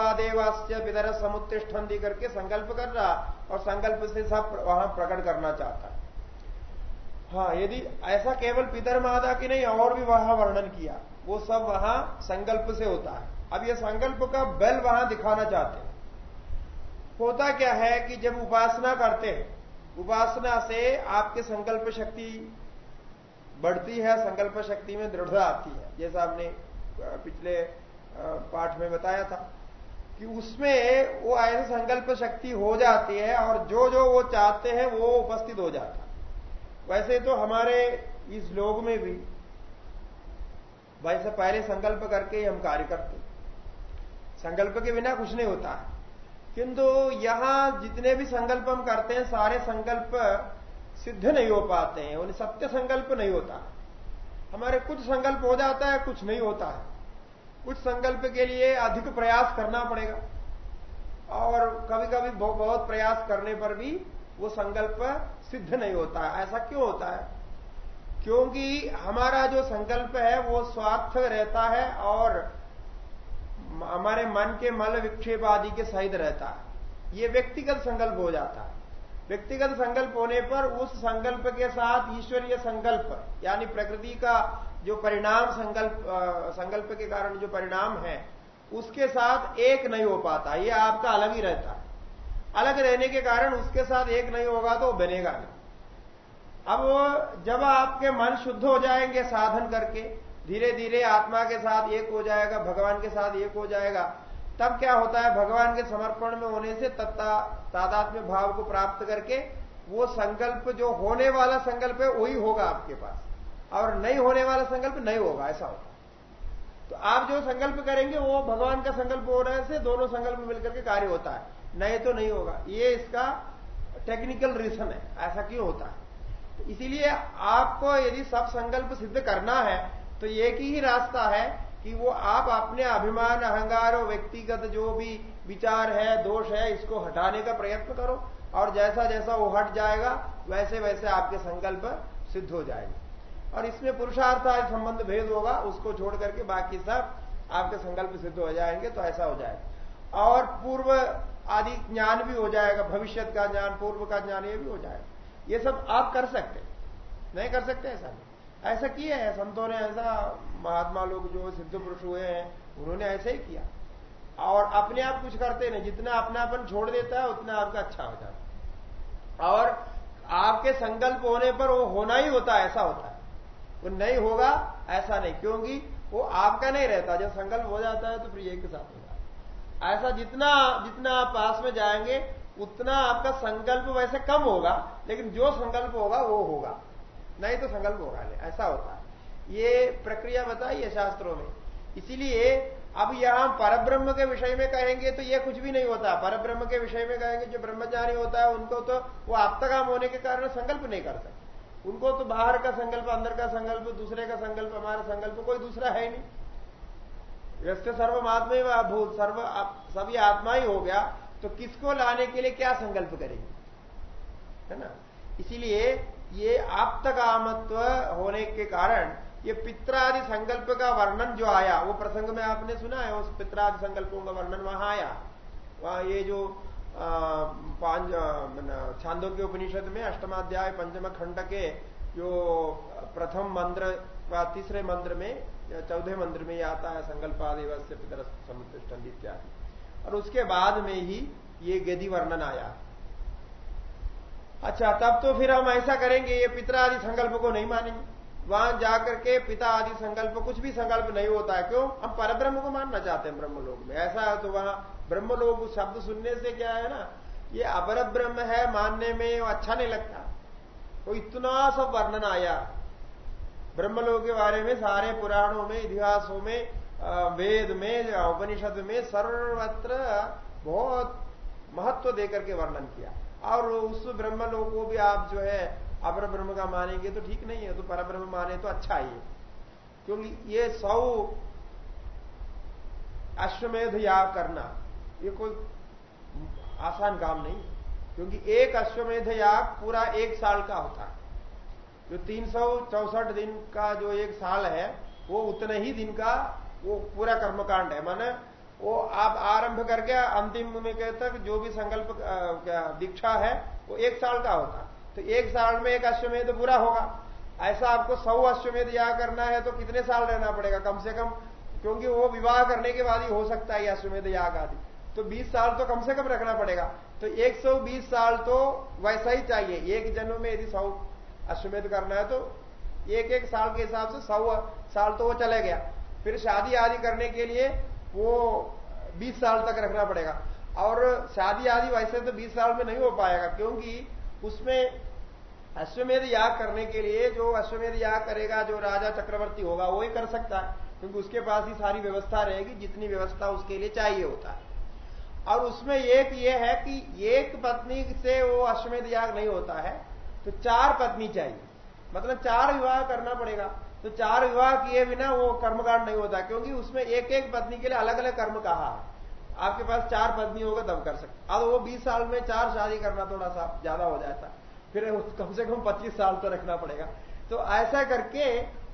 S1: विदर समुत्तिष्ठन दी करके संकल्प कर रहा और संकल्प से सब वहाँ प्रकट करना चाहता है। हाँ यदि ऐसा केवल पितर माता की नहीं और भी वहाँ वर्णन किया वो सब वहाँ संकल्प से होता है। अब ये संकल्प का बल वहाँ दिखाना चाहते हैं। होता क्या है कि जब उपासना करते हैं, उपासना से आपके संकल्प शक्ति बढ़ती है, संकल्प शक्ति में दृढ़ता आती है। जैसा आपने पिछले पाठ में बताया था कि उसमें वो ऐसे संकल्प शक्ति हो जाती है और जो जो वो चाहते हैं, वो उपस्थित हो जाता वैसे तो हमारे इस लोग में भी वैसे पहले संकल्प करके ही हम कार्य करते संकल्प के बिना कुछ नहीं होता है। किंतु यहाँ जितने भी संकल्प हम करते हैं, सारे संकल्प सिद्ध नहीं हो पाते हैं। उन्हें सत्य संकल्प नहीं होता। हमारे कुछ संकल्प हो जाता है, कुछ नहीं होता है। कुछ संकल्प के लिए अधिक प्रयास करना पड़ेगा। और कभी कभी बहुत प्रयास करने पर भी वो संकल्प सिद्ध नहीं होता ऐसा क्यों होता है? क्योंकि हमारा जो संकल्प है, वो स्वार्थ रहता है और हमारे मन के मल विक्षेप आदि के सहित रहता है। ये व्यक्तिगत संकल्प हो जाता है। व्यक्तिगत संकल्प होने पर उस संकल्प के साथ ईश्वरीय संकल्प, यानी प्रकृति का जो परिणाम संकल्प संकल्प के कारण जो परिणाम है, उसके साथ एक नहीं हो पाता। ये आपका अलग ही रहता है। अलग रहने के कारण उसके साथ एक नहीं होगा तो बनेगा नहीं। अब जब आपके मन शुद्ध हो जाएँगे साधन करके धीरे धीरे आत्मा के साथ एक हो जाएगा, भगवान के साथ एक हो जाएगा। तब क्या होता है? भगवान के समर्पण में होने से तत्ता, तादात्म्य भाव को प्राप्त करके वो संकल्प जो होने वाला संकल्प है, वही होगा आपके पास। और नहीं होने वाला संकल्प नहीं होगा, ऐसा होगा तो आप जो संकल्प करेंगे, वो भगवान का संकल्प होने से दोनों संकल्प मिलकर के कार्य होता है। नहीं तो नहीं होगा। ये इसका टेक्निकल रीजन है। ऐसा क्यों होता है? तो इसीलिए आपको यदि सब संकल्प सिद्ध करना है तो एक ही रास्ता है कि वो आप अपने अभिमान, अहंकार और व्यक्तिगत जो भी विचार है, दोष है, इसको हटाने का प्रयत्न करो और जैसा जैसा वो हट जाएगा, वैसे वैसे आपके संकल्प सिद्ध हो जाएँगे। और इसमें पुरुषार्थ संबंध भेद होगा, उसको छोड़ करके बाकी सब आपके संकल्प सिद्ध हो जाएँगे तो ऐसा हो जाएगा। और पूर्व आदि ज्ञान भी हो जाएगा, भविष्य का ज्ञान, पूर्व का ज्ञान, ये भी हो जाएगा। ये सब आप कर सकते नहीं कर सकते, ऐसा नहीं। ऐसा किया है, संतों ने ऐसा, महात्मा लोग जो सिद्ध पुरुष हुए हैं, उन्होंने ऐसे ही किया। और अपने आप कुछ करते नहीं, जितना अपनापन छोड़ देता है, उतना आपका अच्छा हो जाता है। और आपके संकल्प होने पर वो होना ही होता है ऐसा होता है। वो नहीं होगा, ऐसा नहीं, क्योंकि वो आपका नहीं रहता। जब संकल्प हो जाता है तो फिर एक के साथ होगा ऐसा जितना जितना आप पास में जाएँगे, उतना आपका संकल्प वैसे कम होगा, लेकिन जो संकल्प होगा, वो होगा। नहीं तो संकल्प होगा, ऐसा होता है। ये प्रक्रिया बताई है शास्त्रों में। इसीलिए अब यहाँ परब्रह्म के विषय में कहेंगे तो ये कुछ भी नहीं होता। परब्रह्म के विषय में कहेंगे, जो ब्रह्मचारी होता है, उनको तो वो आपतकाम होने के कारण संकल्प नहीं कर सकते। उनको तो बाहर का संकल्प, अंदर का संकल्प, दूसरे का संकल्प, हमारा संकल्प, कोई दूसरा है नहीं। व्यस्त सर्वमात्मा ही भूत सर्व सभी आत्मा ही हो गया तो किसको लाने के लिए क्या संकल्प करेंगे? है ना? इसीलिए ये आप्तकामत्व होने के कारण ये पित्रादि संकल्प का वर्णन जो आया, वो प्रसंग में आपने सुना है, उस पित्रादि संकल्पों का वर्णन वहाँ आया। वहाँ ये जो पाँच छांदों के उपनिषद में अष्टमाध्याय पंचम खंड के जो प्रथम मंत्र व तीसरे मंत्र में चौथे मंत्र में आता है संकल्प आदिवस्य पितर समुतिष्ठन इत्यादि। और उसके बाद में ही ये गदि वर्णन आया। अच्छा तब तो फिर हम ऐसा करेंगे, ये पिता आदि संकल्प को नहीं मानेंगे। वहाँ जाकर के पिता आदि संकल्प, कुछ भी संकल्प नहीं होता है, क्यों? हम परब्रह्म को मानना चाहते हैं ब्रह्म लोग में। ऐसा है तो वहाँ ब्रह्म लोग शब्द सुनने से क्या है ना, ये अपर ब्रह्म है मानने में अच्छा नहीं लगता। तो इतना सब वर्णन आया। ब्रह्मलोक के बारे में, सारे पुराणों में, इतिहासों में वेद में, उपनिषद में सर्वत्र बहुत महत्व देकर के वर्णन किया। और उस ब्रह्मलोक को भी आप जो है अपर ब्रह्म का मानेंगे तो ठीक नहीं है तो पर ब्रह्म माने तो अच्छा ही है। क्योंकि ये सौ अश्वमेध याग करना, ये कोई आसान काम नहीं क्योंकि एक अश्वमेध याग पूरा एक साल का होता है। जो तीन दिन का जो एक साल है, वो उतने ही दिन का वो पूरा कर्मकांड है। माने वो आप आरंभ करके अंतिम में कहते तक जो भी संकल्प दीक्षा है, वो एक साल का होता तो एक साल में एक अश्वमेध पूरा होगा। ऐसा आपको सौ अश्वमेध याग करना है तो कितने साल रहना पड़ेगा? कम से कम, क्योंकि वो विवाह करने के बाद ही हो सकता है अश्वमेध याग आदि। तो 20 साल तो कम से कम रखना पड़ेगा। तो 120 साल तो वैसा ही चाहिए। एक जन्म में यदि सौ अश्वमेध करना है तो एक एक साल के हिसाब से सौ साल तो वो चले गया। फिर शादी आदि करने के लिए वो 20 साल तक रखना पड़ेगा। और शादी आदि वैसे तो 20 साल में नहीं हो पाएगा, क्योंकि उसमें अश्वमेध याग करने के लिए जो अश्वमेध याग करेगा, जो राजा चक्रवर्ती होगा, वो ही कर सकता है, क्योंकि उसके पास ही सारी व्यवस्था रहेगी, जितनी व्यवस्था उसके लिए चाहिए होता है। और उसमें एक ये है कि एक पत्नी से वो अश्वमेध याग नहीं होता है तो चार पत्नी चाहिए। मतलब चार विवाह करना पड़ेगा। तो चार विवाह किए बिना वो कर्मकांड नहीं होता, क्योंकि उसमें एक एक पत्नी के लिए अलग अलग कर्म कहा आपके पास चार पत्नी होगा, तब कर सकते अब वो बीस साल में चार शादी करना थोड़ा सा ज़्यादा हो जाता। फिर कम से कम पच्चीस साल तो रखना पड़ेगा। तो ऐसा करके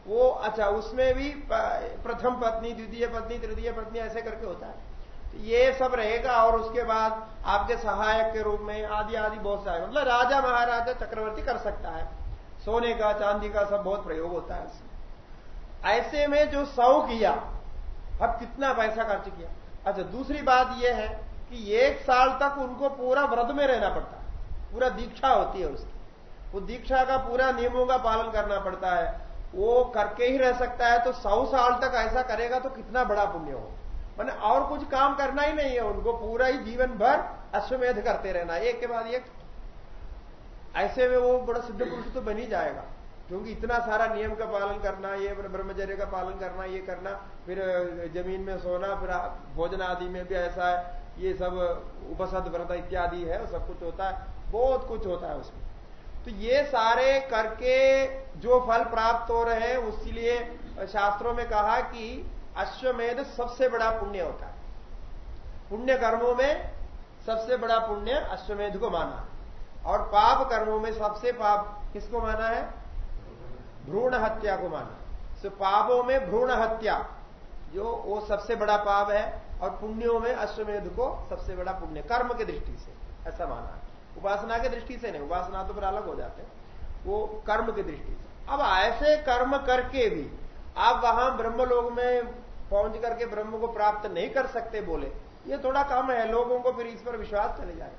S1: वो अच्छा उसमें भी प्रथम पत्नी, द्वितीय पत्नी, तृतीय पत्नी ऐसे करके होता है। तो ये सब रहेगा, और उसके बाद आपके सहायक के रूप में आदि आदि बहुत सारे मतलब राजा महाराजा चक्रवर्ती कर सकता है। सोने का, चांदी का सब बहुत प्रयोग होता है इसमें ऐसे में जो सौ किया, अब कितना पैसा खर्च किया? अच्छा दूसरी बात यह है कि एक साल तक उनको पूरा व्रत में रहना पड़ता है। पूरा दीक्षा होती है उसकी। वो दीक्षा का पूरा नियमों का पालन करना पड़ता है। वो करके ही रह सकता है तो सौ साल तक ऐसा करेगा तो कितना बड़ा पुण्य हो। मैंने और कुछ काम करना ही नहीं है, उनको पूरा ही जीवन भर अश्वमेध करते रहना एक के बाद एक। ऐसे में वो बड़ा सिद्ध पुरुष तो बन ही जाएगा। क्योंकि इतना सारा नियम का पालन करना, ये ब्रह्मचर्य का पालन करना, ये करना, फिर ज़मीन में सोना, फिर भोजन आदि में भी ऐसा है, ये सब उपसद, व्रत इत्यादि है सब कुछ होता है, बहुत कुछ होता है उसमें। तो ये सारे करके जो फल प्राप्त हो रहे हैं उसके शास्त्रों में कहा कि अश्वमेध सबसे बड़ा पुण्य होता है। पुण्य कर्मों में सबसे बड़ा पुण्य अश्वमेध को माना। और पाप कर्मों में सबसे पाप किसको माना है? भ्रूण हत्या को माना। तो पापों में भ्रूण हत्या, जो वो सबसे बड़ा पाप है, और पुण्यों में अश्वमेध को सबसे बड़ा पुण्य, कर्म की दृष्टि से, ऐसा माना। उपासना की दृष्टि से नहीं, उपासना तो फिर अलग हो जाते हैं। वो कर्म की दृष्टि से। अब ऐसे कर्म करके भी आप वहाँ ब्रह्म लोग में पहुँच करके ब्रह्म को प्राप्त नहीं कर सकते बोले, ये थोड़ा कम है, लोगों को फिर इस पर विश्वास चले जाए।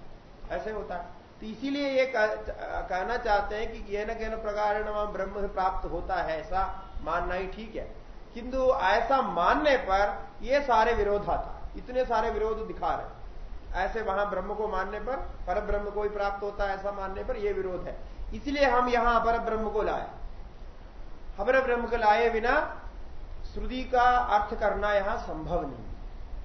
S1: ऐसे होता है। तो इसीलिए ये कहना चाहते हैं कि यह न कहना प्रकार ब्रह्म प्राप्त होता है, ऐसा मानना ही ठीक है। किंतु ऐसा मानने पर ये सारे विरोध आता इतने सारे विरोध दिखा रहे ऐसे वहाँ ब्रह्म को मानने पर पर ब्रह्म को ही प्राप्त होता है, ऐसा मानने पर यह विरोध है। इसलिए हम यहाँ अपर ब्रह्म को लाए। अपर ब्रह्म को लाए बिना श्रुति का अर्थ करना यहाँ संभव नहीं।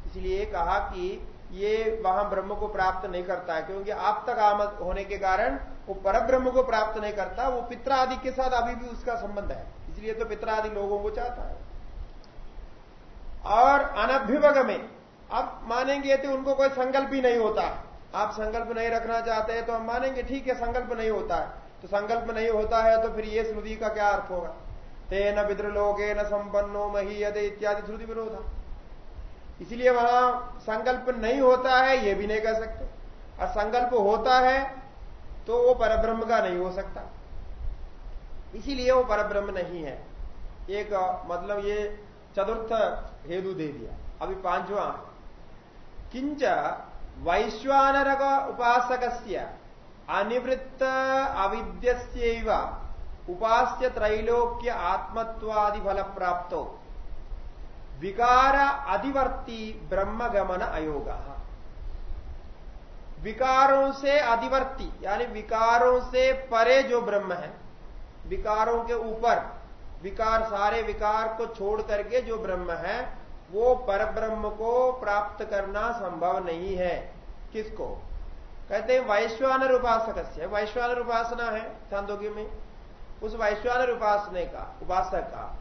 S1: इसलिए कहा कि ये वहाँ ब्रह्म को प्राप्त नहीं करता है क्योंकि आप तक आमद होने के कारण वो पर ब्रह्म को प्राप्त नहीं करता, वो पित्रा आदि के साथ अभी भी उसका संबंध है। इसलिए तो पित्रादि लोगों को चाहता है। और अनभ्युभग में, अब मानेंगे तो उनको कोई संकल्प ही नहीं होता, आप संकल्प नहीं रखना चाहते हैं तो हम मानेंगे, ठीक है, संकल्प नहीं होता है। तो संकल्प नहीं होता है तो फिर ये श्रुति का क्या अर्थ होगा? तेन पितृलोके न संपन्नो महीयते इत्यादि श्रुति विरोधा। इसलिए वहाँ संकल्प नहीं होता है, ये भी नहीं कह सकते। और संकल्प होता है तो वो परब्रह्म का नहीं हो सकता। इसीलिए वो परब्रह्म नहीं है। एक मतलब ये चतुर्थ हेतु दे दिया। अभी पांचवा किंच वैश्वानर उपासक अनिवृत्त अविद्य उपास्य त्रैलोक्य आत्मत्वादि फल प्राप्त विकार अधिवर्ती ब्रह्म गमन अयोग। विकारों से अधिवर्ती यानी विकारों से परे जो ब्रह्म है, विकारों के ऊपर, विकार, सारे विकार को छोड़ करके जो ब्रह्म है, वो परब्रह्म को प्राप्त करना संभव नहीं है। किसको? कहते हैं वैश्वानर उपासक वैश्वानर उपासना है चांदोग्य में। उस वैश्वानर उपासने का, उपासक का।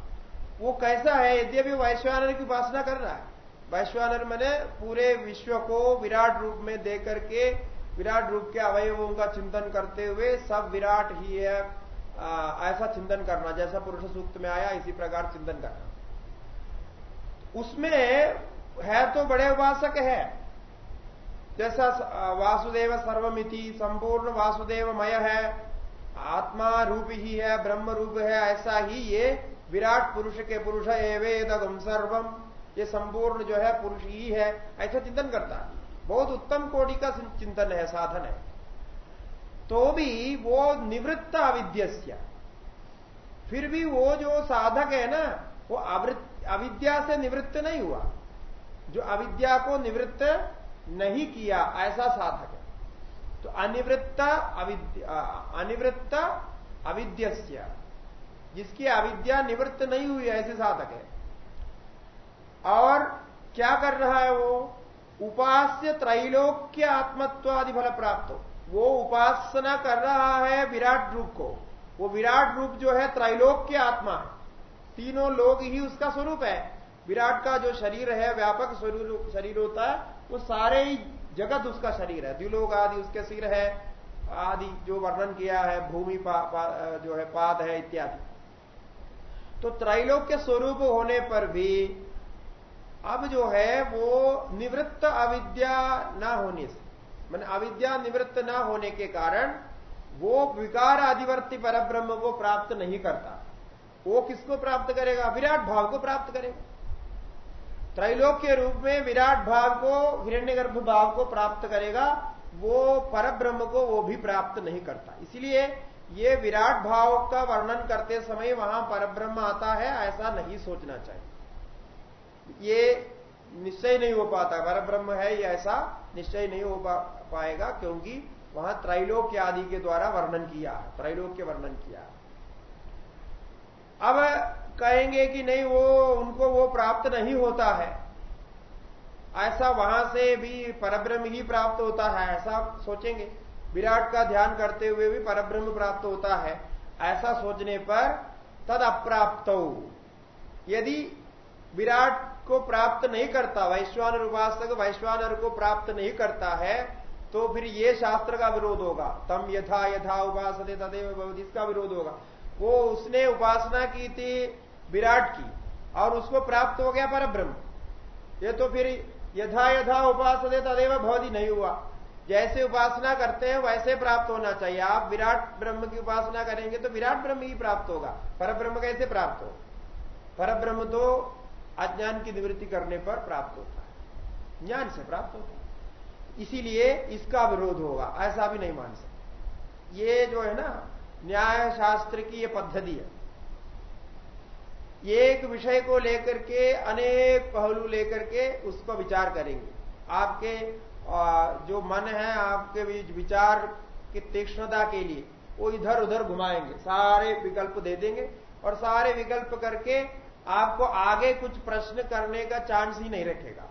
S1: वो कैसा है? यद्यपि वैश्वानर की उपासना कर रहा है। वैश्वानर मैंने पूरे विश्व को विराट रूप में दे करके विराट रूप के अवयवों का चिंतन करते हुए सब विराट ही है आ, ऐसा चिंतन करना जैसा पुरुष सूक्त में आया इसी प्रकार चिंतन करना। उसमें है तो बड़े उपासक है। जैसा वासुदेव सर्वमिति संपूर्ण वासुदेवमय है। आत्मा रूप ही है ब्रह्म रूप है ऐसा ही ये विराट पुरुष के पुरुष एवेदगम सर्वम। ये संपूर्ण जो है, पुरुष ही है, ऐसा चिंतन करता है। बहुत उत्तम कोटि का चिंतन है, साधन है। तो भी वो निवृत्त अविद्य फिर भी वो जो साधक है ना, वो अविद्या से निवृत्त नहीं हुआ। जो अविद्या को निवृत्त नहीं किया, ऐसा साधक है। तो अनिवृत्त अविद्या अनिवृत्त अविद्य जिसकी अविद्या निवृत्त नहीं हुई ऐसे साधक है। और क्या कर रहा है वो? उपास्य त्रैलोक्य आत्मत्वादि फल प्राप्त हो। वो उपासना कर रहा है विराट रूप को। वो विराट रूप जो है त्रैलोक्य आत्मा तीनों लोग ही उसका स्वरूप है। विराट का जो शरीर है व्यापक शरीर होता है वो सारे ही जगत उसका शरीर है। द्विलोक आदि उसके सिर है आदि जो वर्णन किया है भूमि पा, पा, जो है पाद है इत्यादि। तो त्रैलोक्य स्वरूप होने पर भी अब जो है वो निवृत्त अविद्या ना होने से, मैंने अविद्या निवृत्त ना होने के कारण वो विकार आदिवर्ती पर ब्रह्म को प्राप्त नहीं करता। वो किसको प्राप्त करेगा? विराट भाव को प्राप्त करेगा। त्रैलोक के रूप में विराट भाव को, हिरण्यगर्भ भाव को प्राप्त करेगा, वो पर ब्रह्म को वो भी प्राप्त नहीं करता। इसलिए ये विराट भाव का वर्णन करते समय वहाँ परब्रह्म आता है, ऐसा नहीं सोचना चाहिए। ये निश्चय नहीं हो पाता पर ब्रह्म है ये ऐसा निश्चय नहीं हो पाएगा, क्योंकि वहाँ त्रैलोक्य आदि के द्वारा वर्णन किया है त्रैलोक्य वर्णन किया। अब कहेंगे कि नहीं, वो, उनको वो प्राप्त नहीं होता है। ऐसा वहाँ से भी परब्रह्म ही प्राप्त होता है, ऐसा सोचेंगे। विराट का ध्यान करते हुए भी परब्रह्म प्राप्त होता है। ऐसा सोचने पर तद अप्राप्त यदि विराट को प्राप्त नहीं करता वैश्वान उपासक वैश्वानर को प्राप्त नहीं करता है तो फिर ये शास्त्र का विरोध होगा। तम यथा यथा उपासते तदेव इसका विरोध होगा। वो उसने उपासना की थी विराट की, और उसको प्राप्त हो गया पर ब्रह्म ये तो फिर यथा यथा उपासते तदेव भवधि नहीं हुआ। जैसे उपासना करते हैं, वैसे प्राप्त होना चाहिए। आप विराट ब्रह्म की उपासना करेंगे तो विराट ब्रह्म ही प्राप्त होगा। पर ब्रह्म कैसे प्राप्त हो? पर ब्रह्म तो अज्ञान की निवृत्ति करने पर प्राप्त होता है। ज्ञान से प्राप्त होता है। इसीलिए इसका विरोध होगा। ऐसा भी नहीं मान सकते। ये जो है ना न्याय शास्त्र की ये पद्धति है। एक विषय को लेकर के, अनेक पहलू लेकर के उसको विचार करेंगे। आपके जो मन है आपके बीच विचार की तीक्ष्णता के लिए, वो इधर उधर घुमाएँगे। सारे विकल्प दे देंगे और सारे विकल्प करके आपको आगे कुछ प्रश्न करने का चांस ही नहीं रखेगा।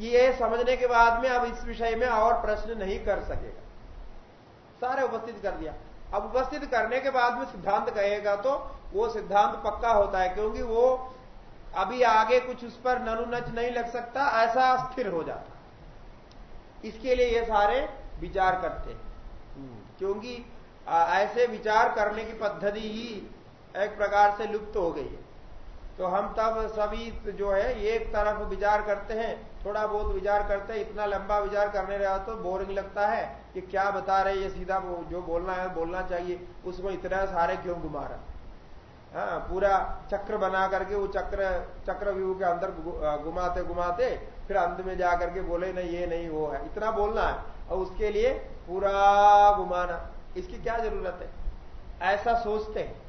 S1: ये समझने के बाद में अब इस विषय में और प्रश्न नहीं कर सकेगा। सारे उपस्थित कर दिया। अब उपस्थित करने के बाद में सिद्धांत कहेगा तो वो सिद्धांत पक्का होता है, क्योंकि वो अभी आगे कुछ उस पर ननु नच नहीं लग सकता ऐसा स्थिर हो जाता। इसके लिए ये सारे विचार करते हैं। हम्म, क्योंकि ऐसे विचार करने की पद्धति ही एक प्रकार से लुप्त हो गई है। तो हम तब सभी जो है एक तरफ़ विचार करते हैं थोड़ा बहुत विचार करते हैं इतना लंबा विचार करने रहा तो बोरिंग लगता है कि क्या बता रहे ये सीधा जो बोलना है बोलना चाहिए उसमें इतना सारे क्यों घुमा रहा? हाँ पूरा चक्र बना करके वो चक्र चक्र व्यू के अंदर घुमाते घुमाते फिर अंत में जा करके बोले नहीं ये नहीं वो है। इतना बोलना है। और उसके लिए पूरा घुमाना। इसकी क्या ज़रूरत है? ऐसा सोचते हैं।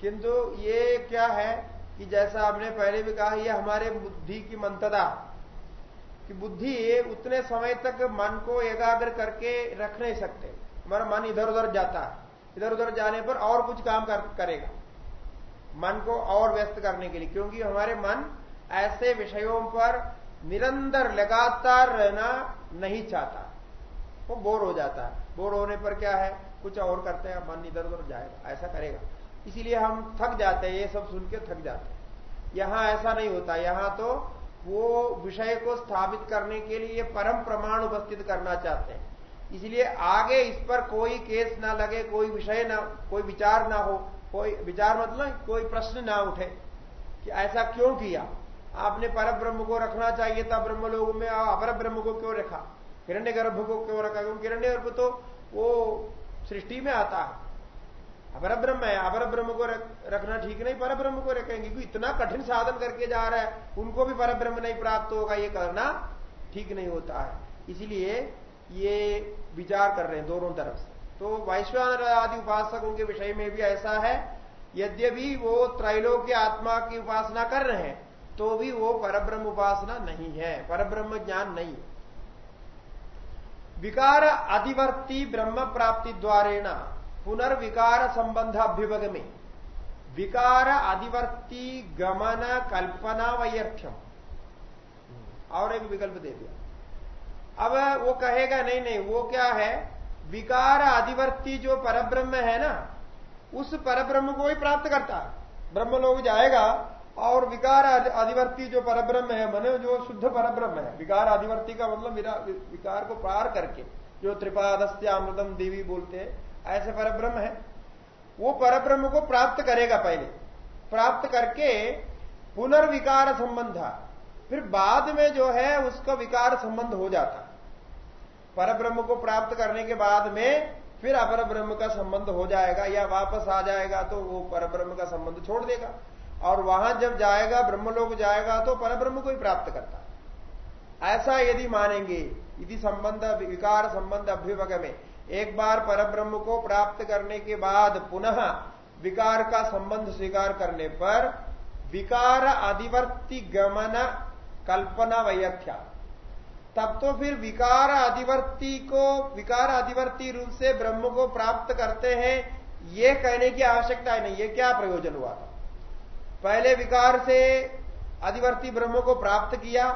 S1: किंतु ये क्या है कि जैसा आपने पहले भी कहा ये हमारे बुद्धि की मंतदा कि बुद्धि उतने समय तक मन को एकाग्र करके रख नहीं सकते। हमारा मन इधर उधर जाता है। इधर उधर जाने पर और कुछ काम कर, करेगा। मन को और व्यस्त करने के लिए, क्योंकि हमारे मन ऐसे विषयों पर निरंतर लगातार रहना नहीं चाहता। वो बोर हो जाता है। बोर होने पर क्या है? कुछ और करते हैं मन इधर उधर जाएगा, ऐसा करेगा। इसीलिए हम थक जाते हैं, ये सब सुन के थक जाते हैं। यहाँ ऐसा नहीं होता। यहाँ तो वो विषय को स्थापित करने के लिए परम प्रमाण उपस्थित करना चाहते हैं। इसलिए आगे इस पर कोई केस ना लगे, कोई विषय ना, कोई विचार ना हो। कोई विचार मतलब कोई प्रश्न ना उठे कि ऐसा क्यों किया? आपने पर ब्रह्म को रखना चाहिए था ब्रह्म लोग में अपर ब्रह्म को क्यों रखा? हिरण्य गर्भ को क्यों रखा? क्योंकि हिरण्य गर्भ तो वो सृष्टि में आता है। अपर ब्रह्म है अपर ब्रह्म को रख, रखना ठीक नहीं पर ब्रह्म को रखेंगे। क्योंकि इतना कठिन साधन करके जा रहा है उनको भी पर ब्रह्म नहीं प्राप्त होगा ये करना ठीक नहीं होता है। इसलिए ये विचार कर रहे हैं दोनों तरफ़ से। तो वैश्वान आदि उपासकों के विषय में भी ऐसा है, यद्यपि वो त्रैलोक्य आत्मा की उपासना कर रहे हैं तो भी वो परब्रह्म उपासना नहीं है, परब्रह्म ज्ञान नहीं विकार अधिवर्ती ब्रह्म प्राप्ति द्वारेण पुनर्विकार संबंध अभ्युपग में विकार अधिवर्ती गमन कल्पना वैर्थ्यम और एक विकल्प दे दिया। अब वो कहेगा, नहीं नहीं, वो क्या है? विकार अधिवर्ती जो परब्रह्म है ना, उस परब्रह्म को ही प्राप्त करता है। ब्रह्म लोग जाएगा और विकार अधिवर्ती जो परब्रह्म है, मने जो शुद्ध परब्रह्म है, विकार अधिवर्ती का मतलब विकार को पार करके, जो त्रिपादस्त्य अमृतम देवी बोलते हैं, ऐसे परब्रह्म है। वो परब्रह्म को प्राप्त करेगा पहले। प्राप्त करके पुनर्विकार संबंध फिर बाद में जो है, उसका विकार संबंध हो जाता। परब्रह्म को प्राप्त करने के बाद में फिर अपर ब्रह्म का संबंध हो जाएगा या वापस आ जाएगा तो वो पर ब्रह्म का संबंध छोड़ देगा। और वहाँ जब जाएगा, ब्रह्मलोक जाएगा तो पर ब्रह्म को ही प्राप्त करता। ऐसा यदि मानेंगे यदि संबंध विकार संबंध अभ्युपग में एक बार परब्रह्म को प्राप्त करने के बाद पुनः विकार का संबंध स्वीकार करने पर विकार अधिवर्ती गमन कल्पना वैयथ्या। तब तो फिर विकार अधिवर्ती को, विकार अधिवर्ती रूप से ब्रह्म को प्राप्त करते हैं। ये कहने की आवश्यकता नहीं, ये क्या प्रयोजन हुआ? पहले विकार से अधिवर्ती ब्रह्म को प्राप्त किया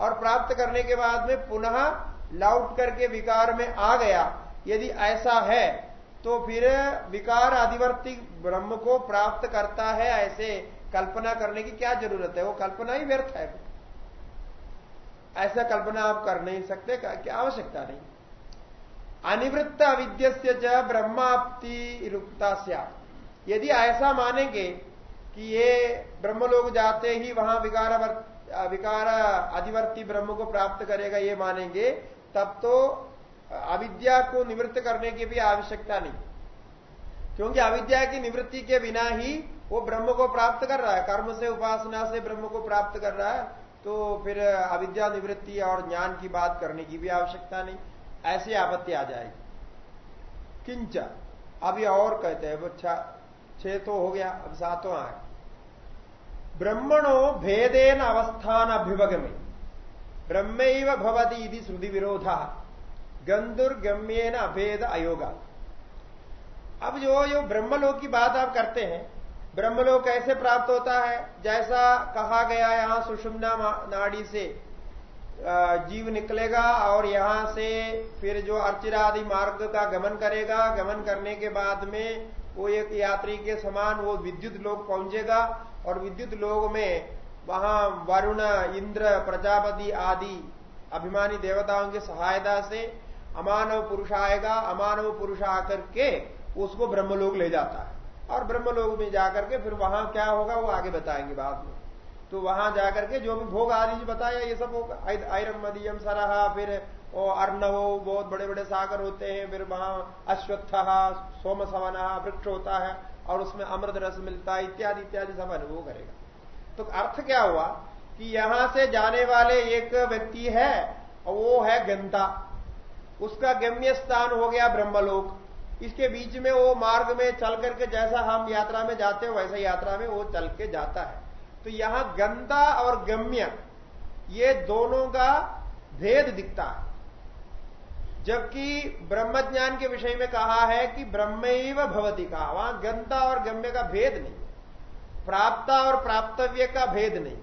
S1: और प्राप्त करने के बाद में पुनः लौट करके विकार में आ गया। यदि ऐसा है तो फिर विकार अधिवर्ती ब्रह्म को प्राप्त करता है ऐसे कल्पना करने की क्या ज़रूरत है? वो कल्पना ही व्यर्थ है। ऐसा कल्पना आप कर नहीं सकते, क्या आवश्यकता नहीं। अनिवृत्त अविद्य से ब्रह्माप्ति रुक्ता यदि ऐसा मानेंगे कि ये ब्रह्म लोग जाते ही वहाँ विकार विकार अधिवर्ती ब्रह्म को प्राप्त करेगा, ये मानेंगे, तब तो अविद्या को निवृत्त करने की भी आवश्यकता नहीं। क्योंकि अविद्या की निवृत्ति के बिना ही वो ब्रह्म को प्राप्त कर रहा है, कर्म से, उपासना से ब्रह्म को प्राप्त कर रहा है तो फिर अविद्या निवृत्ति और ज्ञान की बात करने की भी आवश्यकता नहीं। ऐसी आपत्ति आ जाएगी। किंच, अभी और कहते हैं अच्छा छह तो हो गया, अब सातों आए ब्रह्मणो भेदेन अवस्थान अभ्युपगमे ब्रह्म भवती श्रुति विरोध गंदुर्गम्येन अभेद अयोगा। अब जो जो ब्रह्मलोक की बात आप करते हैं ब्रह्मलोक कैसे प्राप्त होता है? जैसा कहा गया यहाँ सुषुम्ना नाड़ी से जीव निकलेगा और यहाँ से फिर जो अर्चिरादि मार्ग का गमन करेगा। गमन करने के बाद में वो एक यात्री के समान वो विद्युत लोग पहुंचेगा और विद्युत लोग में वहाँ वरुण, इंद्र, प्रजापति आदि अभिमानी देवताओं की सहायता से अमानव पुरुष आएगा। अमानव पुरुष आकर के उसको ब्रह्मलोक ले जाता है। और ब्रह्मलोक में जाकर के फिर वहाँ क्या होगा, वो आगे बताएँगे बाद में। तो वहाँ जाकर के जो भी भोग आदि जो बताया, ये सब होगा। आयरम मदियम, सरहा, फिर अर्णव, बहुत बड़े बड़े सागर होते हैं, फिर वहाँ अश्वत्थ सोम सवन वृक्ष होता है, और उसमें अमृत रस मिलता है, इत्यादि इत्यादि सब अनुभव करेगा। तो अर्थ क्या हुआ कि यहाँ से जाने वाले एक व्यक्ति है वो है गंता। उसका गम्य स्थान हो गया ब्रह्मलोक। इसके बीच में वो मार्ग में चल करके जैसा हम यात्रा में जाते हैं, वैसा यात्रा में वो चल के जाता है। तो यहाँ गंदा और गम्य, ये दोनों का भेद दिखता है। जबकि ब्रह्मज्ञान के विषय में कहा है कि ब्रह्म भवती का वहाँ गंदा और गम्य का भेद नहीं, प्राप्ता और प्राप्तव्य का भेद नहीं,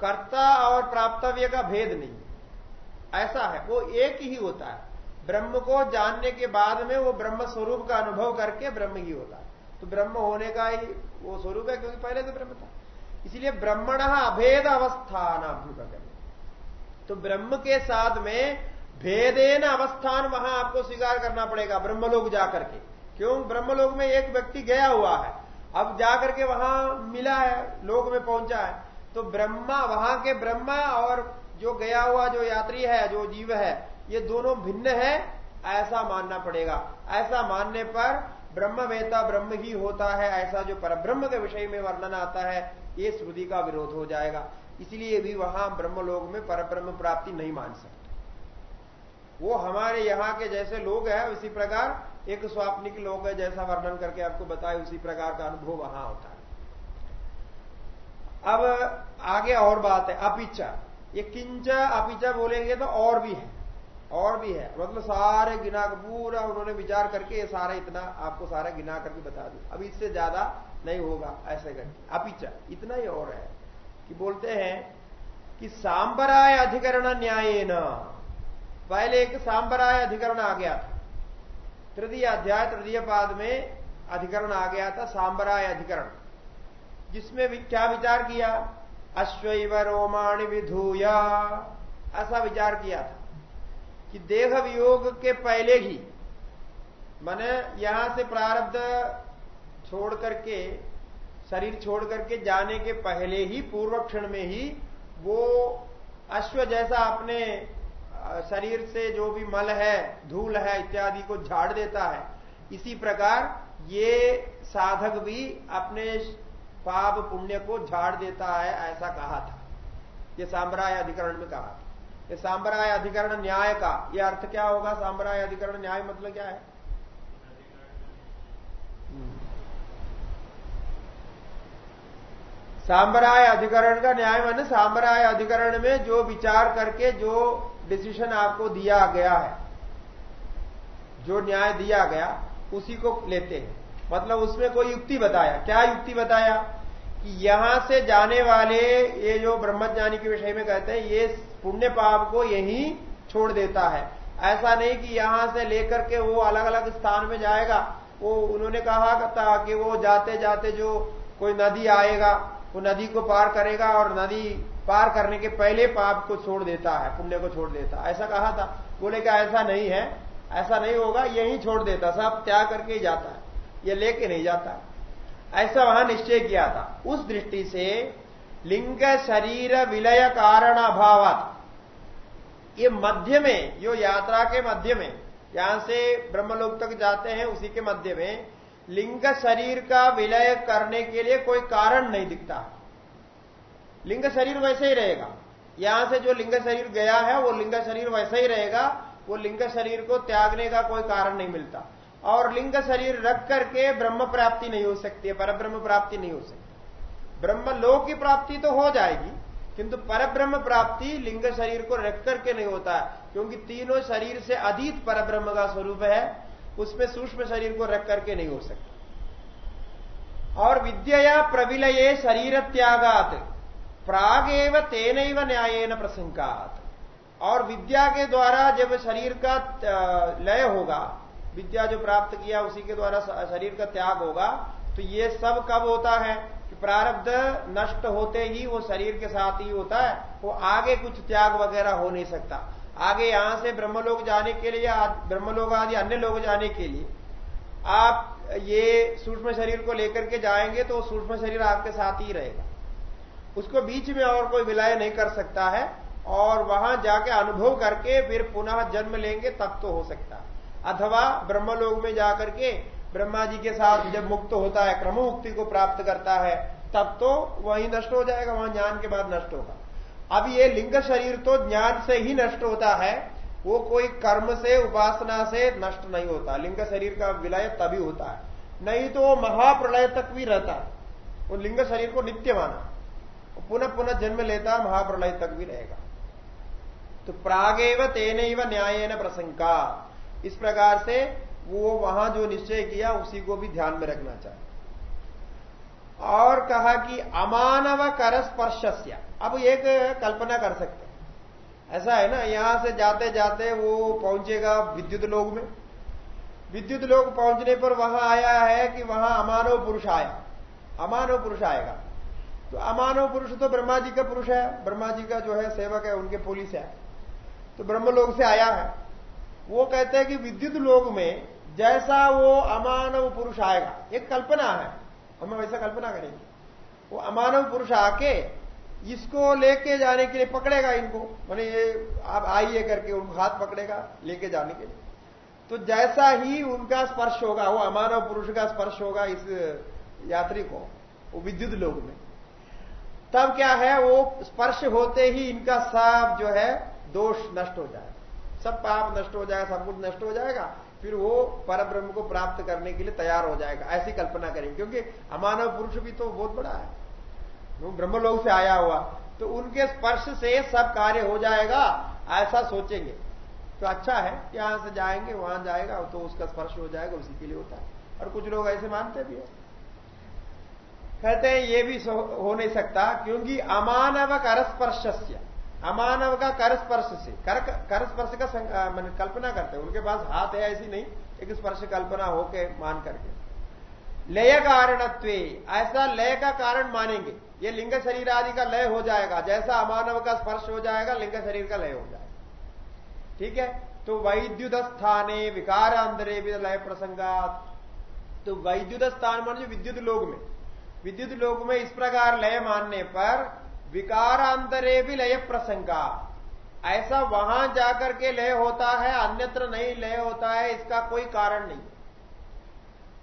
S1: कर्ता और प्राप्तव्य का भेद नहीं। ऐसा है, वो एक ही होता है। ब्रह्म को जानने के बाद में वो ब्रह्म स्वरूप का अनुभव करके ब्रह्म ही होता है। तो ब्रह्म होने का ही वो स्वरूप है, क्योंकि पहले तो ब्रह्म था। इसलिए ब्रह्मण अभेद अवस्थान अभ्युपगम तो ब्रह्म के साथ में भेदेन अवस्थान वहाँ आपको स्वीकार करना पड़ेगा, ब्रह्मलोक जाकर के। क्यों? ब्रह्मलोक में एक व्यक्ति गया हुआ है। अब जाकर के वहाँ मिला है, लोक में पहुँचा है। तो ब्रह्मा, वहाँ के ब्रह्मा और जो गया हुआ जो यात्री है, जो जीव है ये दोनों भिन्न है, ऐसा मानना पड़ेगा। ऐसा मानने पर ब्रह्म वेता ब्रह्म ही होता है, ऐसा जो परब्रह्म के विषय में वर्णन आता है, ये श्रुति का विरोध हो जाएगा। इसलिए भी वहाँ ब्रह्मलोक में परब्रह्म प्राप्ति नहीं मान सकते। वो हमारे यहाँ के जैसे लोग हैं, उसी प्रकार एक स्वाप्निक लोग है, जैसा वर्णन करके आपको बताए उसी प्रकार का अनुभव वहाँ होता है। अब आगे और बात है, अपिचा। ये किंच अपिचा बोलेंगे तो और भी है। और भी है। मतलब सारे गिना पूरा उन्होंने विचार करके ये सारा इतना, आपको सारा गिना करके बता दिया। अब इससे ज़्यादा नहीं होगा, ऐसे करके। अपिचा इतना ही और है कि बोलते हैं कि सांबराय अधिकरण न्याय न पहले एक सांबराय अधिकरण आ गया था। तृतीय अध्याय, तृतीय पाद में अधिकरण आ गया था, सांबराय अधिकरण। जिसमें क्या विचार किया? अश्वैव रोमाणी विधूया। ऐसा विचार किया था। कि देह वियोग के पहले ही, मैंने यहाँ से प्रारब्ध छोड़ करके, शरीर छोड़ करके जाने के पहले ही, पूर्व क्षण में ही, वो अश्व जैसा अपने शरीर से जो भी मल है, धूल है इत्यादि को झाड़ देता है। इसी प्रकार ये साधक भी अपने पाप पुण्य को झाड़ देता है, ऐसा कहा था। ये सांबराय अधिकरण में कहा था। ये सांबराय अधिकरण न्याय का, ये अर्थ क्या होगा? सांबराय अधिकरण न्याय मतलब क्या है? सांबराय अधिकरण का न्याय मान सांबराय अधिकरण में जो विचार करके जो डिसीज़न आपको दिया गया है, जो न्याय दिया गया, उसी को लेते हैं। मतलब उसमें कोई युक्ति बताया। क्या युक्ति बताया? कि यहाँ से जाने वाले ये जो ब्रह्मज्ञानी के विषय में कहते हैं, ये पुण्य पाप को यही छोड़ देता है। ऐसा नहीं कि यहाँ से लेकर के वो अलग अलग स्थान में जाएगा। वो, उन्होंने कहा था कि वो जाते जाते जो कोई नदी आएगा, वो नदी को पार करेगा और नदी पार करने के पहले पाप को छोड़ देता है, पुण्य को छोड़ देता ऐसा कहा था। बोले कि ऐसा नहीं है। ऐसा नहीं होगा, यही छोड़ देता। सब त्याग करके ही जाता है। ये लेके नहीं जाता। ऐसा वहाँ निश्चय किया था। उस दृष्टि से लिंग शरीर विलय कारण अभाव ये मध्य में जो यात्रा के मध्य में, यहाँ से ब्रह्मलोक तक जाते हैं, उसी के मध्य में, लिंग शरीर का विलय करने के लिए कोई कारण नहीं दिखता। लिंग शरीर वैसे ही रहेगा। यहाँ से जो लिंग शरीर गया है, वो लिंग शरीर वैसे ही रहेगा, वो लिंग शरीर को त्यागने का कोई कारण नहीं मिलता। और लिंग शरीर रख करके ब्रह्म प्राप्ति नहीं हो सकती है पर ब्रह्म प्राप्ति नहीं हो सकती। ब्रह्म लोक की प्राप्ति तो हो जाएगी किंतु परब्रह्म प्राप्ति लिंग शरीर को रख करके नहीं होता क्योंकि तीनों शरीर से अधीत परब्रह्म का स्वरूप है, उसमें सूक्ष्म शरीर को रख करके नहीं हो सकता। और विद्या प्रविलये शरीर त्यागात प्रागेव तेन न्याय प्रसंगात। और विद्या के द्वारा जब शरीर का लय होगा, विद्या जो प्राप्त किया उसी के द्वारा शरीर का त्याग होगा तो ये सब कब होता है? प्रारब्ध नष्ट होते ही वो शरीर के साथ ही होता है, वो आगे कुछ त्याग वगैरह हो नहीं सकता। आगे यहाँ से ब्रह्मलोक जाने के लिए ब्रह्मलोक आदि अन्य लोग जाने के लिए, आप ये सूक्ष्म शरीर को लेकर के जाएँगे तो सूक्ष्म शरीर आपके साथ ही रहेगा। उसको बीच में और कोई विलय नहीं कर सकता है और वहाँ जाके अनुभव करके फिर पुनः जन्म लेंगे तब तो हो सकता। अथवा ब्रह्मलोक में जाकर के ब्रह्मा जी के साथ जब मुक्त होता है क्रम मुक्ति को प्राप्त करता है, तब तो वही नष्ट हो जाएगा, वहाँ ज्ञान के बाद नष्ट होगा। अब ये लिंग शरीर तो ज्ञान से ही नष्ट होता है, वो कोई कर्म से, उपासना से नष्ट नहीं होता। लिंग शरीर का विलय तभी होता है। नहीं तो महाप्रलय तक भी रहता वो लिंग शरीर को नित्य माना। पुनः पुनः जन्म लेता, महाप्रलय तक भी रहेगा। तो प्रागेव तेन न्याय न प्रसंका। इस प्रकार से वो वहाँ जो निश्चय किया, उसी को भी ध्यान में रखना चाहिए। और कहा कि अमानव कर स्पर्श अब एक कल्पना कर सकते ऐसा है ना, यहाँ से जाते जाते वो पहुंचेगा विद्युत लोग में। विद्युत लोग पहुँचने पर वहाँ आया है कि वहाँ अमानव पुरुष आया। अमानव पुरुष आएगा। तो अमानव पुरुष तो ब्रह्मा जी का पुरुष है। ब्रह्मा जी का जो है सेवक है, उनके पुलिस है। तो ब्रह्म लोग से आया है। वो कहते हैं कि विद्युत लोग में जैसा वो अमानव पुरुष आएगा, एक कल्पना है। हम वैसा कल्पना करेंगे। वो अमानव पुरुष आके इसको लेके जाने के लिए पकड़ेगा इनको। मैंने ये, आप आइए करके, उनको हाथ पकड़ेगा लेके जाने के लिए। तो जैसा ही उनका स्पर्श होगा, वो अमानव पुरुष का स्पर्श होगा इस यात्री को, वो विद्युत लोग में। तब क्या है, वो स्पर्श होते ही इनका सब जो है, दोष नष्ट हो जाएगा। सब पाप नष्ट हो जाएगा, सब कुछ नष्ट हो जाएगा। फिर वो पर ब्रह्म को प्राप्त करने के लिए तैयार हो जाएगा। ऐसी कल्पना करेंगे क्योंकि अमानव पुरुष भी तो बहुत बड़ा है। वो ब्रह्मलोक से आया हुआ। तो उनके स्पर्श से सब कार्य हो जाएगा, ऐसा सोचेंगे। तो अच्छा है, यहाँ से जाएँगे, वहाँ जाएगा तो उसका स्पर्श हो जाएगा, उसी के लिए होता है। और कुछ लोग ऐसे मानते भी है। कहते हैं, ये भी हो नहीं सकता, क्योंकि अमानव कर स्पर्श अमानव का कर स्पर्श से, कर कर स्पर्श का मैंने कल्पना करते हैं। उनके पास हाथ है ऐसी नहीं, एक स्पर्श कल्पना होके मान करके। लय कारणत्व, ऐसा लय का कारण मानेंगे। ये लिंग शरीर आदि का लय हो जाएगा। जैसा अमानव का स्पर्श हो जाएगा, लिंग शरीर का लय हो जाएगा। ठीक है? तो वैद्युत स्थाने विकार अंतरे भी लय प्रसंगात। तो वैद्युत स्थान मान जो विद्युत लोग में। विद्युत लोग में इस प्रकार लय मानने पर विकारांतरे भी लय प्रसंगा। ऐसा वहाँ जाकर के लय होता है, अन्यत्र नहीं लय होता है, इसका कोई कारण नहीं।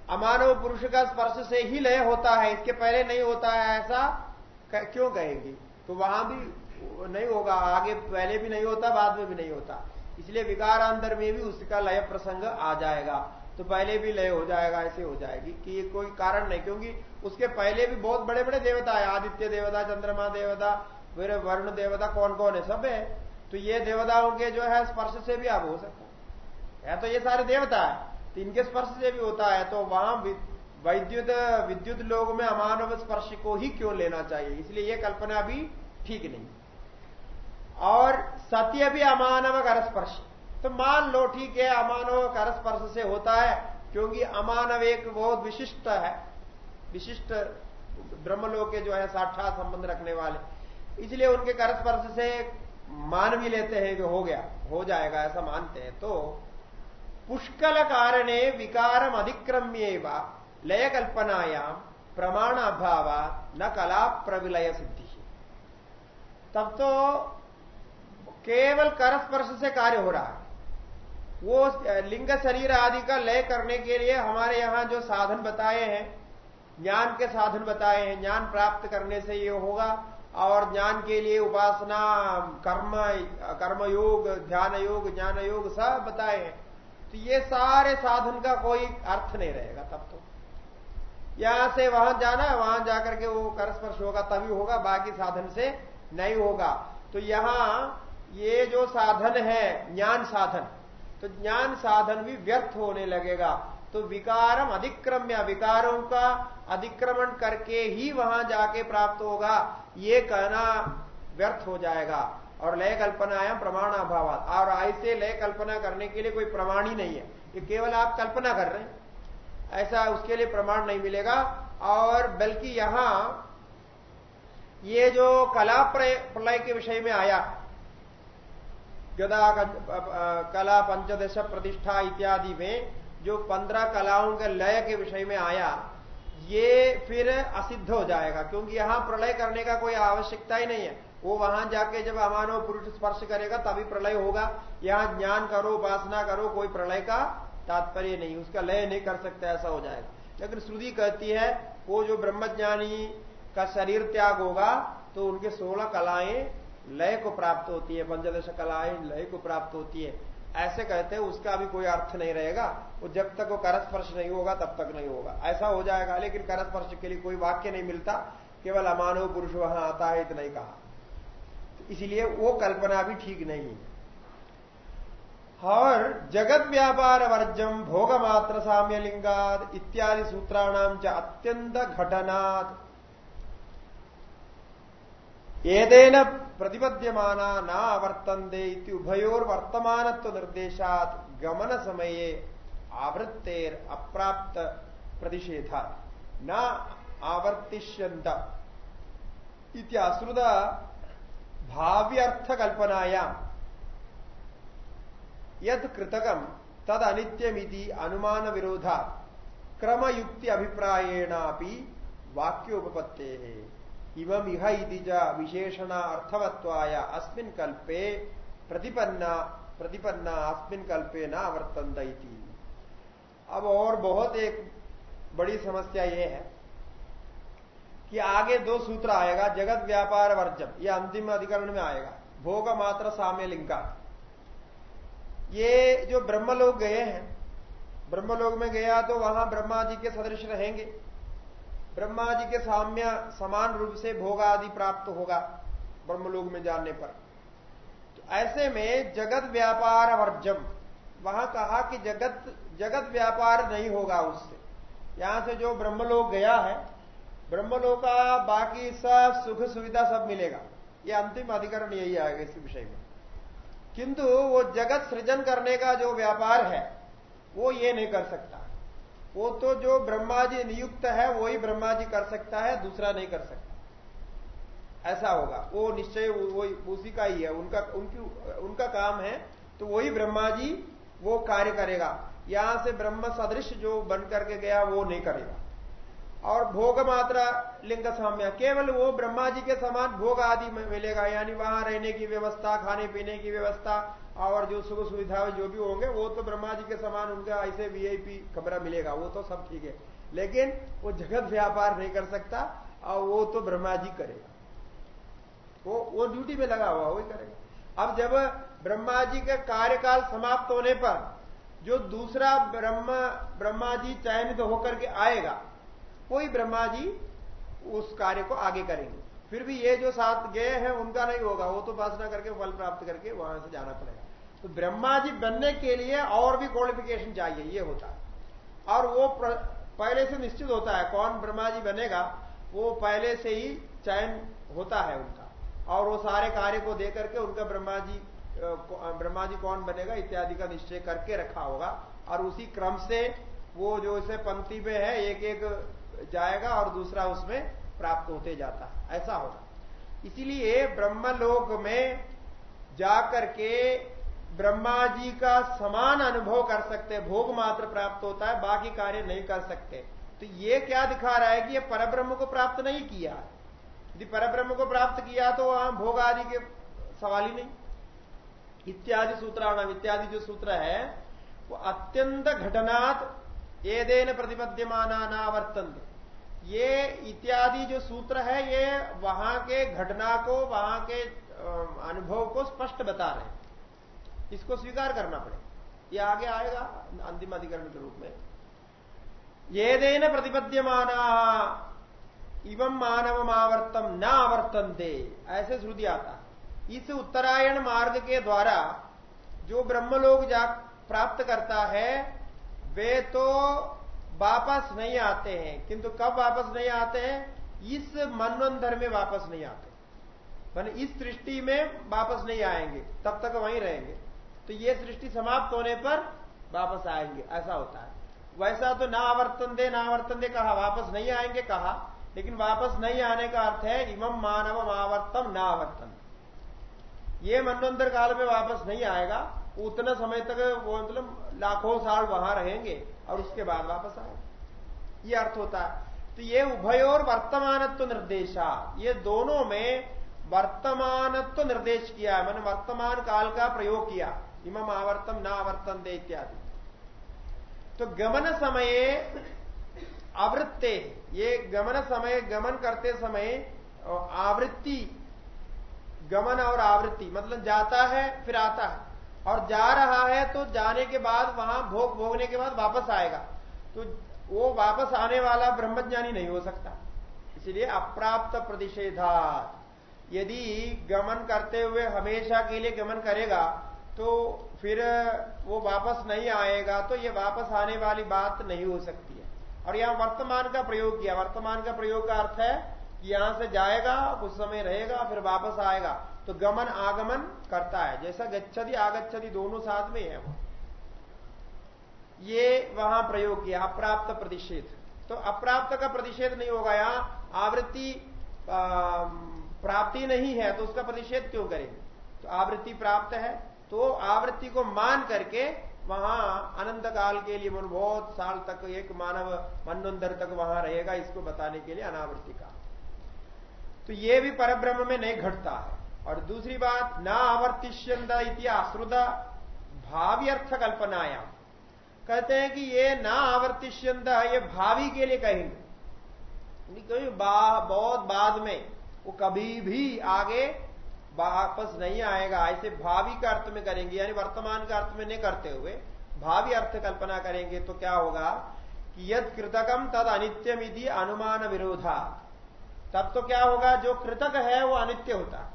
S1: अमानव पुरुष का स्पर्श से ही लय होता है, इसके पहले नहीं होता है ऐसा क्यों कहेंगे? तो वहाँ भी नहीं होगा, आगे पहले भी नहीं होता, बाद में भी नहीं होता। इसलिए विकारांतर में भी उसका लय प्रसंग आ जाएगा। तो पहले भी लय हो जाएगा, ऐसे हो जाएगी, कि ये कोई कारण नहीं, क्योंकि उसके पहले भी बहुत बड़े बड़े देवता है, आदित्य देवता, चंद्रमा देवता, फिर वर्ण देवता कौन कौन है, सब है। तो ये देवताओं के जो है, स्पर्श से भी आप हो सकते है। तो ये सारे देवता है तो इनके स्पर्श से भी होता है तो वहाँ वैद्युत, विद्युत लोग में अमानव स्पर्श को ही क्यों लेना चाहिए? इसलिए यह कल्पना भी ठीक नहीं और सत्य भी अमानव कर स्पर्श तो मान लो, ठीक है, अमानव कर स्पर्श से होता है, क्योंकि अमानव एक बहुत विशिष्ट है। विशिष्ट ब्रह्मलोक के जो है, साक्षात संबंध रखने वाले। इसलिए उनके कर स्पर्श से मान भी लेते हैं कि हो गया, हो जाएगा, ऐसा मानते हैं। तो पुष्कल कारणे विकारम अधिक्रम्य लय कल्पनायाम प्रमाण अभाव न कला प्रविलय सिद्धि। तब तो केवल करस्पर्श से कार्य हो रहा है। वो लिंग शरीर आदि का लय करने के लिए हमारे यहाँ जो साधन बताए हैं, ज्ञान के साधन बताए हैं, ज्ञान प्राप्त करने से ये होगा, और ज्ञान के लिए उपासना, कर्म, कर्मयोग ध्यान योग ज्ञान योग सब बताए हैं। तो ये सारे साधन का कोई अर्थ नहीं रहेगा तब तो। यहाँ से वहाँ जाना, वहाँ जाकर के वो कर स्पर्श होगा, तभी होगा, बाकी साधन से नहीं होगा। तो यहाँ ये जो साधन है, ज्ञान साधन तो ज्ञान साधन भी व्यर्थ होने लगेगा। तो विकारम अधिक्रम्य, विकारों का अधिक्रमण करके ही वहाँ जाके प्राप्त होगा। ये कहना व्यर्थ हो जाएगा। और लय कल्पना प्रमाण अभाव और ऐसे लय कल्पना करने के लिए कोई प्रमाण ही नहीं है। ये केवल आप कल्पना कर रहे हैं। ऐसा उसके लिए प्रमाण नहीं मिलेगा। और बल्कि यहाँ ये जो कला प्रलय के विषय में आया गदा कला पंचदश प्रतिष्ठा इत्यादि में जो पंद्रह कलाओं के लय के विषय में आया, ये फिर असिद्ध हो जाएगा, क्योंकि यहाँ प्रलय करने का कोई आवश्यकता ही नहीं है। वो वहाँ जाके जब अमानव पुरुष स्पर्श करेगा, तभी प्रलय होगा। यहाँ ज्ञान करो, उपासना करो, कोई प्रलय का तात्पर्य नहीं, उसका लय नहीं कर सकता, ऐसा हो जाएगा। लेकिन श्रुति कहती है, वो जो ब्रह्मज्ञानी का शरीर त्याग होगा तो उनके सोलह कलाएँ लय को प्राप्त होती है, पंचदश कलाएँ लय को प्राप्त होती है। ऐसे कहते हैं, उसका भी कोई अर्थ नहीं रहेगा। वो जब तक वो करस्पर्श नहीं होगा, तब तक नहीं होगा। ऐसा हो जाएगा, लेकिन करस्पर्श के लिए कोई वाक्य नहीं मिलता, केवल अमानव पुरुष वहाँ आता है, इतना ही कहा। तो इसलिए वो कल्पना भी ठीक नहीं है। और जगत व्यापार वर्जम भोग मात्र साम्य लिंगाद इत्यादि सूत्राणाम च अत्यंत घटनाद एदेन प्रतिपद्यमाना न आवर्तन्ते उभयोर वर्तमान निर्देशात गमन समये आवृत्तेर अप्राप्त प्रतिषेधा। न आवर्तिष्यंत इत्याश्रुत भाव्यर्थ कल्पनाया यद कृतकम तद अनित्यमिति अनुमान विरोधा क्रमयुक्ति अभिप्रायेण वाक्योपत्ते इवम इह विशेषण अर्थवत्वाय अस्मिन कल्पे प्रतिपन्ना प्रतिपन्ना अस्मिन कल्पे न अवर्तन अब और बहुत एक बड़ी समस्या यह है कि आगे दो सूत्र आएगा, जगत व्यापार वर्जम ये अंतिम अधिकरण में आएगा, भोग मात्र साम्य लिंगा ये जो ब्रह्मलोक गए हैं, ब्रह्मलोक में गया तो वहाँ ब्रह्मा जी के सदृश रहेंगे। ब्रह्मा जी के साम्य समान रूप से भोग आदि प्राप्त होगा ब्रह्मलोक में जाने पर। तो ऐसे में जगत व्यापार वर्जम। वहाँ कहा कि जगत जगत व्यापार नहीं होगा उससे। यहाँ से जो ब्रह्मलोक गया है, ब्रह्मलोक का बाकी सब सुख सुविधा सब मिलेगा। ये अंतिम अधिकरण यही आएगा इस विषय में। किंतु वो जगत सृजन करने का जो व्यापार है, वो ये नहीं कर सकता। वो तो जो ब्रह्मा जी नियुक्त है, वही ब्रह्मा जी कर सकता है, दूसरा नहीं कर सकता। ऐसा होगा। वो निश्चय वही उसी का ही है। उनका, उनकी, उनका काम है तो वही ब्रह्मा जी वो कार्य करेगा। यहाँ से ब्रह्म सदृश जो बन करके गया, वो नहीं करेगा। और भोग मात्रा लिंग साम्य, केवल वो ब्रह्मा जी के समान भोग आदि मिलेगा। यानी वहाँ रहने की व्यवस्था खाने पीने की व्यवस्था और जो सुख सुविधा जो भी होंगे, वो तो ब्रह्मा जी के समान उनका ऐसे वीआईपी कमरा मिलेगा, वो तो सब ठीक है। लेकिन वो जगत व्यापार नहीं कर सकता और वो तो ब्रह्मा जी करेगा। वो वो ड्यूटी में लगा हुआ, वही करेगा। अब जब ब्रह्मा जी का कार्यकाल समाप्त होने पर जो दूसरा ब्रह्म ब्रह्मा जी चयनित होकर के आएगा कोई ब्रह्मा जी उस कार्य को आगे करेंगे। फिर भी ये जो साथ गए हैं, उनका नहीं होगा, वो तो वासना करके फल प्राप्त करके वहाँ से जाना पड़ेगा। तो ब्रह्मा जी बनने के लिए और भी क्वालिफिकेशन चाहिए, ये होता है। और वो पहले से निश्चित होता है कौन ब्रह्मा जी बनेगा, वो पहले से ही चयन होता है उनका। और वो सारे कार्य को दे करके उनका ब्रह्मा जी ब्रह्मा जी कौन बनेगा, इत्यादि का निश्चय करके रखा होगा। और उसी क्रम से वो जो इसे पंक्ति में है एक एक जाएगा और दूसरा उसमें प्राप्त होते जाता है। ऐसा होगा इसीलिए ब्रह्मलोक में जाकर के ब्रह्मा जी का समान अनुभव कर सकते, भोग मात्र प्राप्त होता है, बाकी कार्य नहीं कर सकते। तो ये क्या दिखा रहा है कि ये परब्रह्म को प्राप्त नहीं किया? यदि परब्रह्म को प्राप्त किया तो वहाँ भोग आदि के सवाल ही नहीं। इत्यादि सूत्राणाम, इत्यादि जो सूत्र है, वो अत्यंत घटनात् देन प्रतिपद्यमाना नावर्तन ये इत्यादि जो सूत्र है, ये वहाँ के घटना को, वहाँ के अनुभव को स्पष्ट बता रहे हैं। इसको स्वीकार करना पड़ेगा ये आगे आएगा अंतिम अधिकरण के रूप में। ये देन प्रतिपद्यमाना इवम मानव आवर्तम न आवर्तन दे ऐसे श्रुति आता। इस उत्तरायण मार्ग के द्वारा जो ब्रह्मलोक जा प्राप्त करता है, वे तो वापस नहीं आते हैं। किंतु कब वापस नहीं आते हैं? इस मनवंधर में वापस नहीं आते। मान इस दृष्टि में वापस नहीं आएँगे, तब तक वहीं रहेंगे। तो ये सृष्टि समाप्त होने पर वापस आएँगे। ऐसा होता है। वैसा तो ना आवर्तन दे ना आवर्तन दे कहा, वापस नहीं आएँगे कहा, लेकिन वापस नहीं आने का अर्थ है इमम मानव आवर्तम ना आवर्तन। ये मनवंतर काल में वापस नहीं आएगा। उतना समय तक वो मतलब लाखों साल वहाँ रहेंगे और उसके बाद वापस आए ये अर्थ होता है। तो ये उभयोर वर्तमानत्व निर्देशा। ये दोनों में वर्तमानत्व निर्देश किया है। मैंने वर्तमान काल का प्रयोग किया। इमम आवर्तम ना आवर्तन दे इत्यादि। तो गमन समय आवृत्ते, ये गमन समय, गमन करते समय आवृत्ति, गमन और आवृत्ति मतलब जाता है, फिर आता है। और जा रहा है तो जाने के बाद वहाँ भोग, भोगने के बाद वापस आएगा। तो वो वापस आने वाला ब्रह्मज्ञानी नहीं हो सकता। इसलिए अप्राप्त प्रतिषेधा यदि गमन करते हुए हमेशा के लिए गमन करेगा तो फिर वो वापस नहीं आएगा तो ये वापस आने वाली बात नहीं हो सकती है। और यहाँ वर्तमान का प्रयोग किया। वर्तमान का प्रयोग का अर्थ है कि यहाँ से जाएगा, कुछ समय रहेगा, फिर वापस आएगा। तो गमन आगमन करता है। जैसा गच्छति आगच्छति दोनों साथ में है वो। ये वहाँ प्रयोग किया, अप्राप्त प्रतिषेध। तो अप्राप्त का प्रतिषेध नहीं होगा यहाँ। आवृत्ति प्राप्ति नहीं है तो उसका प्रतिषेध क्यों करेंगे तो आवृत्ति प्राप्त है। तो आवृत्ति को मान करके वहाँ अनंत काल के लिए मन, बहुत साल तक एक मानव मनोंदर तक वहाँ रहेगा इसको बताने के लिए अनावृत्ति का। तो ये भी परब्रह्म में नहीं घटता है। और दूसरी बात, न आवर्तिष्यंत इति भावी अर्थ कल्पनाया कहते हैं कि ये ना आवर्तिष्यंत ये भावी के लिए कहेंगे। कहीं बहुत बाद में वो कभी भी आगे वापस नहीं आएगा, ऐसे भावी का अर्थ में करेंगे, यानी वर्तमान का अर्थ में नहीं करते हुए, भावी अर्थ कल्पना करेंगे तो क्या होगा कि यद कृतकम तद अनित्यम अनुमान विरोधा तब तो क्या होगा, जो कृतक है वो अनित्य होता है।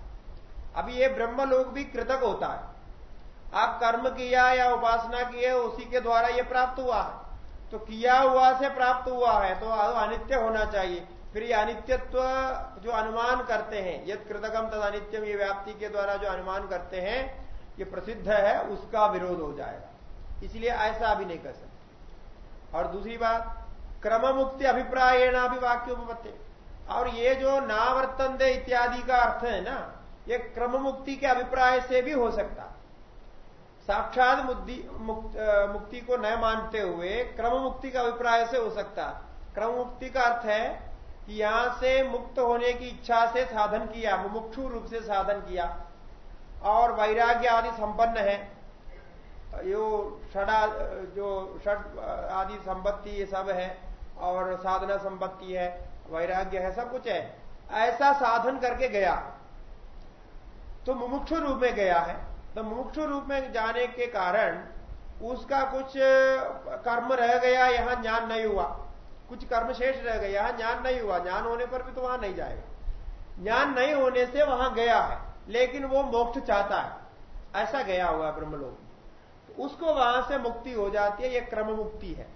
S1: अब ये ब्रह्म लोग भी कृतक होता है। आप कर्म किया या उपासना किए उसी के द्वारा ये प्राप्त हुआ है। तो किया हुआ से प्राप्त हुआ है तो अनित्य होना चाहिए। फिर ये अनित्यत्व जो अनुमान करते हैं, यद कृतकम तद अनित्यम, ये व्याप्ति के द्वारा जो अनुमान करते हैं, ये प्रसिद्ध है, उसका विरोध हो जाएगा। इसलिए ऐसा अभी नहीं कर सकते। और दूसरी बात क्रम मुक्ति अभिप्राय भी वाक्योपत्ति और ये जो नावर्तन दे इत्यादि का अर्थ है ना, ये क्रम मुक्ति के अभिप्राय से भी हो सकता। साक्षात मुक्ति को न मानते हुए क्रम मुक्ति का अभिप्राय से हो सकता। क्रम मुक्ति का अर्थ है कि यहाँ से मुक्त होने की इच्छा से साधन किया, मुमुक्षु रूप से साधन किया। और वैराग्य आदि संपन्न है। यो षडा, जो षड आदि संपत्ति ये सब है, और साधना संपत्ति है, वैराग्य है, सब कुछ है। ऐसा साधन करके गया तो मुमुक्षु रूप में गया है। तो मुमुक्षु रूप में जाने के कारण उसका कुछ कर्म रह गया, यहाँ ज्ञान नहीं हुआ। कुछ कर्म शेष रह गया यहाँ ज्ञान नहीं हुआ। ज्ञान होने पर भी तो वहाँ नहीं जाएगा। ज्ञान नहीं होने से वहाँ गया है, लेकिन वो मोक्ष चाहता है। ऐसा गया हुआ ब्रह्मलोक तो उसको वहाँ से मुक्ति हो जाती है, ये क्रम मुक्ति है।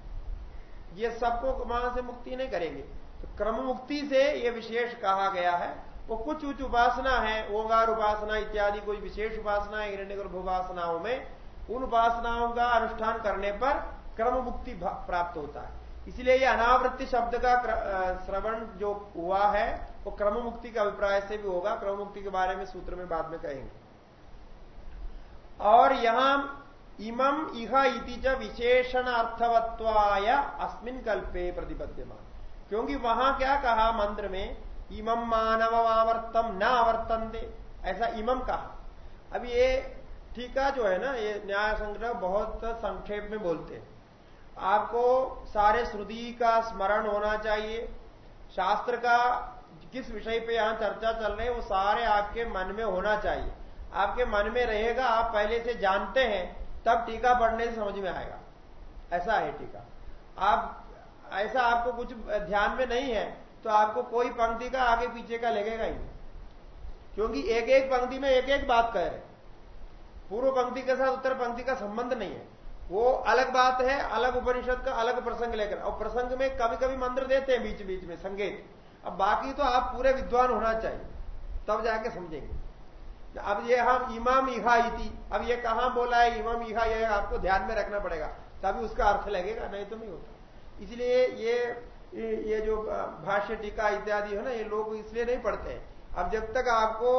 S1: ये सबको वहाँ से मुक्ति नहीं करेंगे। तो क्रम मुक्ति से ये विशेष कहा गया है, वो कुछ उच्च उपासना है ओगार उपासना इत्यादि, कोई विशेष उपासना है, हिरण्य गर्भ उपासनाओं में, उन उपासनाओं का अनुष्ठान करने पर क्रम मुक्ति प्राप्त होता है। इसलिए ये अनावृत्ति शब्द का श्रवण जो हुआ है, वो क्रम मुक्ति के अभिप्राय से भी होगा। क्रम मुक्ति के बारे में सूत्र में बाद में कहेंगे। और यहाँ इमम इह इति च विशेषण अर्थवत्वाय अस्मिन कल्पे प्रतिपद्यमान। क्योंकि वहाँ क्या कहा मंत्र में इमम मानव आवर्तम न आवर्तन दे ऐसा इमम कहा। अब ये, ठीका जो है ना, ये न्याय संग्रह बहुत संक्षेप में बोलते हैं। आपको सारे श्रुति का स्मरण होना चाहिए। शास्त्र का किस विषय पे यहाँ चर्चा चल रही है, वो सारे आपके मन में होना चाहिए। आपके मन में रहेगा, आप पहले से जानते हैं, तब टीका पढ़ने से समझ में आएगा। ऐसा है टीका। आप, ऐसा आपको कुछ ध्यान में नहीं है तो आपको कोई पंक्ति का आगे पीछे का लगेगा ही क्योंकि एक एक पंक्ति में एक एक बात कह रहे पूर्व पंक्ति के साथ उत्तर पंक्ति का संबंध नहीं है। वो अलग बात है, अलग उपनिषद का अलग प्रसंग लेकर। और प्रसंग में कभी कभी मंत्र देते हैं बीच बीच में संगीत अब बाकी तो आप पूरे विद्वान होना चाहिए, तब जाके समझेंगे। अब ये हम इमाम इहा इति, अब ये कहाँ बोला है, इमाम इहा ये आपको ध्यान में रखना पड़ेगा, तभी उसका अर्थ लगेगा, नहीं तो नहीं होता। इसलिए ये ये जो भाष्य, टीका इत्यादि है ना, ये लोग इसलिए नहीं पढ़ते अब जब तक आपको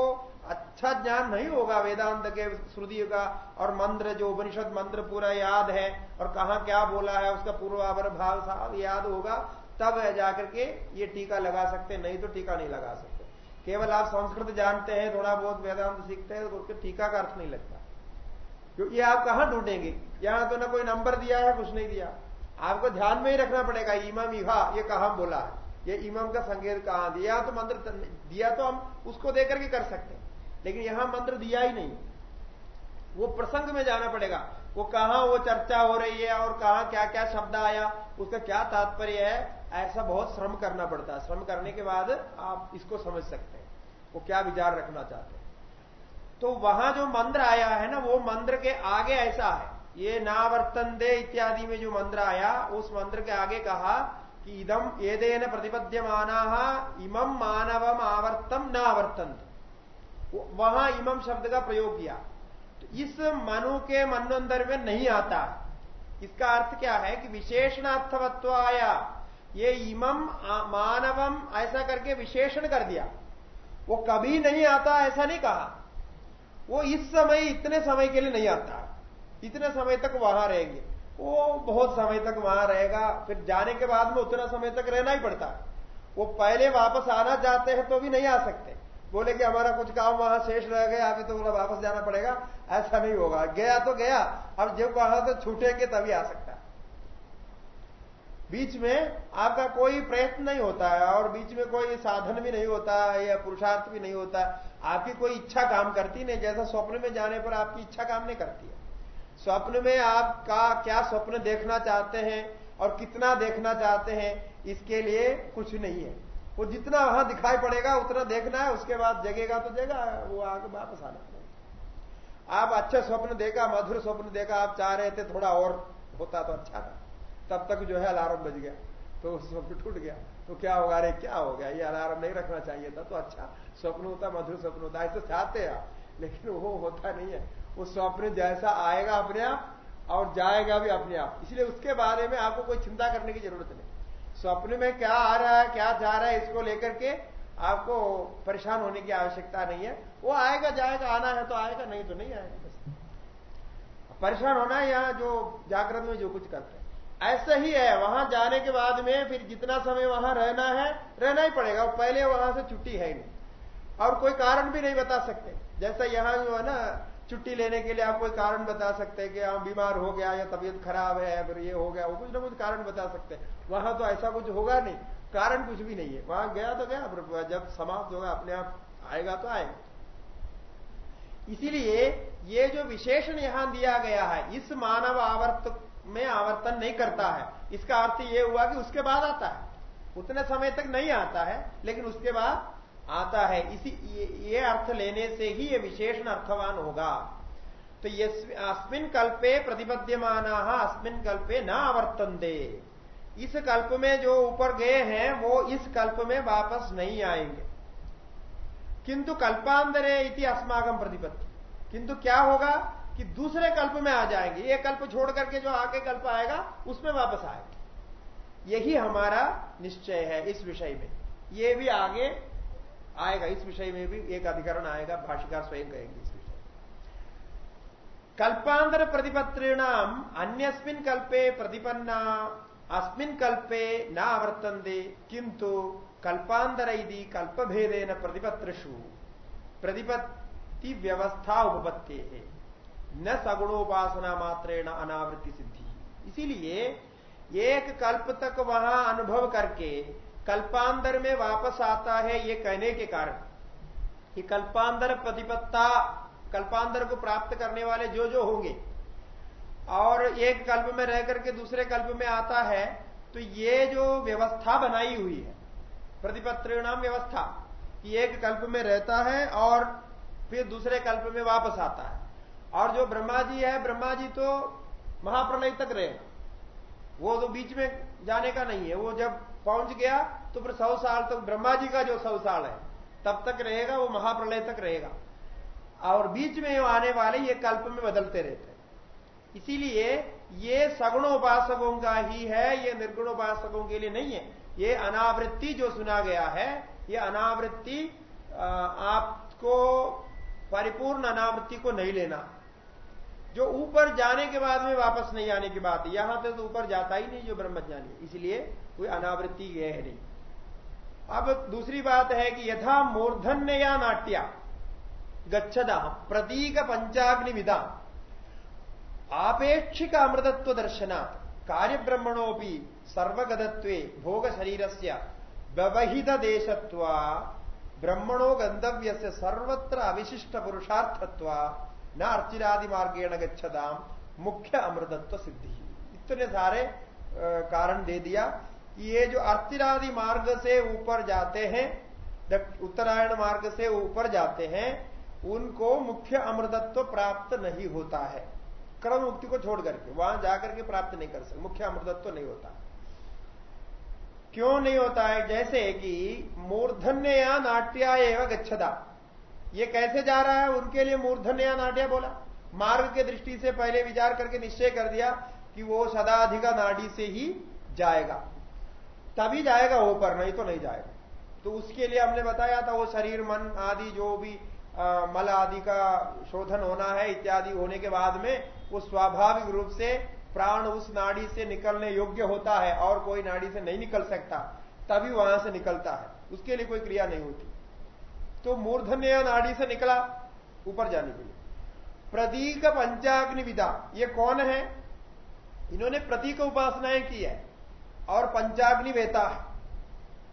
S1: अच्छा ज्ञान नहीं होगा वेदांत के श्रुति का, और मंत्र जो उपनिषद मंत्र पूरा याद है, और कहा क्या बोला है, उसका पूर्वावर भाव साहब याद होगा, तब जाकर के ये टीका लगा सकते, नहीं तो टीका नहीं लगा सकते। केवल आप संस्कृत जानते हैं, थोड़ा बहुत वेदांत सीखते हैं तो उसके टीका का अर्थ नहीं लगता। क्योंकि आप कहाँ ढूंढेंगे? यहाँ तो ना कोई नंबर दिया है, कुछ नहीं दिया। आपको ध्यान में ही रखना पड़ेगा इमाम इहा ये कहाँ बोला है? ये इमाम का संकेत कहाँ दिया? तो मंत्र दिया तो हम उसको देकर के कर सकते हैं। लेकिन यहाँ मंत्र दिया ही नहीं। वो प्रसंग में जाना पड़ेगा। वो कहा वो चर्चा हो रही है और कहा क्या क्या शब्द आया, उसका क्या तात्पर्य है, ऐसा बहुत श्रम करना पड़ता है। श्रम करने के बाद आप इसको समझ सकते हैं। वो क्या विचार रखना चाहते हैं। तो वहाँ जो मंत्र आया है ना, वो मंत्र के आगे ऐसा है। ये नावर्तन दे इत्यादि में जो मंत्र आया, उस मंत्र के आगे कहा कि इदम एदेन प्रतिपद्यमाना, इमम मानवम आवर्तम न आवर्तन वहाँ इमम शब्द का प्रयोग किया। तो इस मनु के मनोंदर में नहीं आता। इसका अर्थ क्या है कि विशेषणार्थवत्व आया ये इमम मानवम ऐसा करके विशेषण कर दिया। वो कभी नहीं आता, ऐसा नहीं कहा। वो इस समय, इतने समय के लिए नहीं आता। इतने समय तक वहाँ रहेंगे। वो बहुत समय तक वहाँ रहेगा, फिर जाने के बाद में उतना समय तक रहना ही पड़ता। वो पहले वापस आना चाहते हैं तो भी नहीं आ सकते। बोले कि हमारा कुछ काम वहाँ शेष रह गया अभी तो बोला वापस जाना पड़ेगा। ऐसा नहीं होगा। गया तो गया अब जब वहाँ तो छूटेंगे तभी आ सकता है। बीच में आपका कोई प्रयत्न नहीं होता है, और बीच में कोई साधन भी नहीं होता है, या पुरुषार्थ भी नहीं होता आपकी कोई इच्छा काम करती नहीं, जैसा स्वप्न में जाने पर आपकी इच्छा काम नहीं करती है। स्वप्न में आपका क्या स्वप्न देखना चाहते हैं और कितना देखना चाहते हैं, इसके लिए कुछ नहीं है। वो जितना वहाँ दिखाई पड़ेगा, उतना देखना है, उसके बाद जगेगा तो जगह वो आगे वापस आना पड़ेगा आप अच्छा स्वप्न देखा, मधुर स्वप्न देखा, आप चाह रहे थे थोड़ा और होता तो अच्छा था। तब तक जो है अलार्म बज गया तो स्वप्न टूट गया। तो क्या होगा? अरे, क्या हो गया? ये अलार्म नहीं रखना चाहिए था तो अच्छा स्वप्न होता, मधुर स्वप्न होता, ऐसे चाहते हैं लेकिन वो होता नहीं है। वो स्वप्न जैसा आएगा अपने आप, और जाएगा भी अपने आप। इसलिए उसके बारे में आपको कोई चिंता करने की ज़रूरत नहीं। स्वप्न में क्या आ रहा है, क्या जा रहा है, इसको लेकर के आपको परेशान होने की आवश्यकता नहीं है। वो आएगा, जाएगा, आना है तो आएगा, नहीं तो नहीं आएगा, बस। परेशान होना है यहाँ जो जागृत में जो कुछ करते हैं। ऐसा ही है, वहाँ जाने के बाद में फिर जितना समय वहाँ रहना है, रहना ही पड़ेगा। पहले वहाँ से छुट्टी है ही नहीं। और कोई कारण भी नहीं बता सकते। जैसा यहाँ जो है ना छुट्टी लेने के लिए आप कोई कारण बता सकते हैं कि हम बीमार हो गया, या तबीयत खराब है फिर ये हो गया, वो कुछ ना कुछ कारण बता सकते हैं। वहाँ तो ऐसा कुछ होगा नहीं। कारण कुछ भी नहीं है। वहाँ गया तो गया जब समाप्त होगा, अपने आप आएगा तो आएगा। इसीलिए ये जो विशेषण यहाँ दिया गया है, इस मानव आवर्त में आवर्तन नहीं करता है। इसका अर्थ ये हुआ कि उसके बाद आता है। उतने समय तक नहीं आता है, लेकिन उसके बाद आता है। इसी ये, ये अर्थ लेने से ही ये विशेषण अर्थवान होगा। तो ये अस्मिन कल्पे प्रतिपद्यमान अस्मिन कल्पे न आवर्तन दे इस कल्प में जो ऊपर गए हैं वो इस कल्प में वापस नहीं आएँगे। किंतु कल्पांतरे इति अस्मागम प्रतिपत्ति। किंतु क्या होगा कि दूसरे कल्प में आ जाएँगे। ये कल्प छोड़ करके जो आगे कल्प आएगा उसमें वापस आएगा। यही हमारा निश्चय है इस विषय में। ये भी आगे आएगा, इस विषय में भी एक अधिकरण आएगा भाषिकार स्वयं कहेंगे इस विषय कल्पांतर प्रतिपत्रिणाम, अन्यस्मिन कल्पे प्रतिपन्ना, अस्मिन कल्पे न आवर्तनते किंतु कल्पांतर यदि कल्पभेदेन प्रतिपत्रु प्रतिपत्ति व्यवस्था उपपत्ति है न सगुणोपासना मात्रेण अनावृत्ति सिद्धि इसीलिए एक कल्प तक वहाँ अनुभव करके कल्पांतर में वापस आता है ये कहने के कारण कि कल्पांतर प्रतिपत्ता, कल्पांतर को प्राप्त करने वाले जो जो होंगे, और एक कल्प में रह करके दूसरे कल्प में आता है तो ये जो व्यवस्था बनाई हुई है, प्रतिपत्रिणाम व्यवस्था, कि एक कल्प में रहता है और फिर दूसरे कल्प में वापस आता है। और जो ब्रह्मा जी है ब्रह्मा जी तो महाप्रलय तक रहे। वो तो बीच में जाने का नहीं है, वो जब पहुँच गया तो फिर सौ साल तक ब्रह्मा जी का जो सौ साल है, तब तक रहेगा, वो महाप्रलय तक रहेगा। और बीच में आने वाले ये कल्प में बदलते रहते हैं। इसीलिए ये सगुणोपासकों का ही है, ये निर्गुण उपासकों के लिए नहीं है। ये अनावृत्ति जो सुना गया है, ये अनावृत्ति आपको परिपूर्ण अनावृत्ति को नहीं लेना। जो ऊपर जाने के बाद में वापस नहीं आने की बात यहाँ तक तो ऊपर जाता ही नहीं, जो ब्रह्मज्ञानी इसलिए कोई अनावृत्ति यह है नहीं। अब दूसरी बात है कि यथा मूर्धन्य या नाट्या, गच्छदा, प्रतीक पंचाग्नि विदा आपेक्षिक अमृतत्व दर्शनात् कार्य ब्रह्मणोपि सर्वगतत्वे भोग शरीर से व्यवहित देशत्वा ब्रह्मणो गंतव्य से सर्वत्र अविशिष्ट पुरुषार्थत्वा न अर्चिरादि मार्गेण गच्छदाम मुख्य अमृतत्व सिद्धि इतने सारे कारण दे दिया। ये जो अर्चिरादि मार्ग से ऊपर जाते हैं उत्तरायण मार्ग से ऊपर जाते हैं, उनको मुख्य अमृतत्व प्राप्त नहीं होता है। क्रम मुक्ति को छोड़ करके, वहाँ जाकर के प्राप्त नहीं कर सकते, मुख्य अमृतत्व नहीं होता। क्यों नहीं होता है? जैसे कि मूर्धन्य या नाट्या एवं गच्छदा। ये कैसे जा रहा है? उनके लिए मूर्धन्य या नाट्य बोला। मार्ग के दृष्टि से पहले विचार करके निश्चय कर दिया कि वो सदाधिका नाड़ी से ही जाएगा। तभी जाएगा वो पर नहीं तो नहीं जाएगा। तो उसके लिए हमने बताया था वो शरीर मन आदि जो भी आ, मल आदि का शोधन होना है इत्यादि होने के बाद में वो स्वाभाविक रूप से प्राण उस नाड़ी से निकलने योग्य होता है और कोई नाड़ी से नहीं निकल सकता तभी वहाँ से निकलता है। उसके लिए कोई क्रिया नहीं होती। तो मूर्धन्य नाड़ी से निकला ऊपर जाने के लिए। प्रतीक पंचाग्नि विदा ये कौन है? इन्होंने प्रतीक उपासनाएँ की है। और पंचाग्नि वेता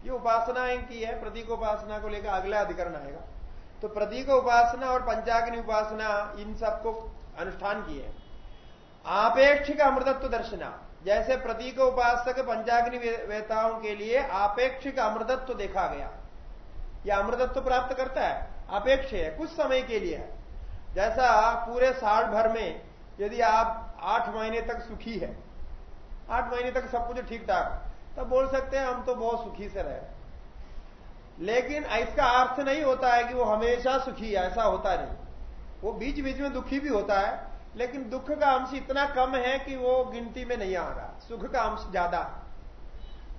S1: ये उपासनाएँ की है, प्रतीक उपासना को लेकर अगला अधिकरण आएगा। तो प्रतीक उपासना और पंचाग्नि उपासना इन सबको अनुष्ठान की है। आपेक्षिक अमृतत्व दर्शना, जैसे प्रतीक उपासक पंचाग्नि वेताओं के लिए आपेक्षिक अमृतत्व देखा गया। यह अमृतत्व प्राप्त करता है अपेक्ष है, कुछ समय के लिए है। जैसा पूरे साल भर में यदि आप आठ महीने तक सुखी है आठ महीने तक सब कुछ ठीक ठाक। तब बोल सकते हैं, हम तो बहुत सुखी से रहे। लेकिन इसका अर्थ नहीं होता है कि वो हमेशा सुखी है, ऐसा होता नहीं। वो बीच बीच में दुखी भी होता है, लेकिन दुख का अंश इतना कम है कि वो गिनती में नहीं आ रहा। सुख का अंश ज़्यादा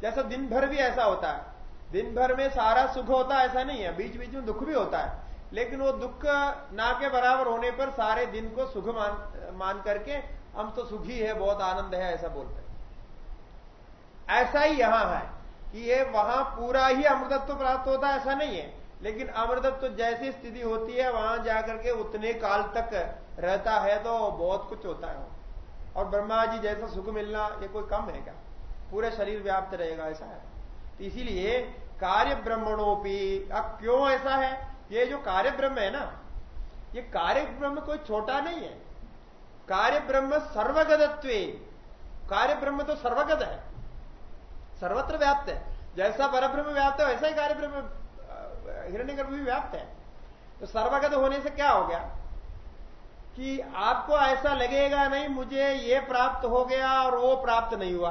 S1: जैसा दिन भर भी ऐसा होता है। दिन भर में सारा सुख होता है, ऐसा नहीं है। बीच बीच में दुख भी होता है। लेकिन वो दुख ना के बराबर होने पर सारे दिन को सुख मान मान करके हम तो सुखी है, बहुत आनंद है, ऐसा बोलते हैं। ऐसा ही यहाँ है कि ये वहाँ पूरा ही अमृतत्व प्राप्त होता है, ऐसा नहीं है। लेकिन अमृतत्व जैसी स्थिति होती है, वहाँ जाकर के उतने काल तक रहता है तो बहुत कुछ होता है। और ब्रह्मा जी जैसा सुख मिलना, ये कोई कम है क्या? पूरे शरीर व्याप्त रहेगा, ऐसा है। तो इसीलिए कार्य ब्रह्मणोपी, अब क्यों ऐसा है? ये जो कार्य ब्रह्म है ना, ये कार्य ब्रह्म कोई छोटा नहीं है। कार्य ब्रह्म सर्वगतत्व कार्य ब्रह्म तो सर्वगत है। सर्वत्र व्याप्त है। जैसा परब्रह्म व्याप्त है, वैसा ही कार्य ब्रह्म हिरण्य भी व्याप्त है। तो सर्वगत होने से क्या हो गया? कि आपको ऐसा लगेगा नहीं, मुझे ये प्राप्त हो गया और वो प्राप्त नहीं हुआ।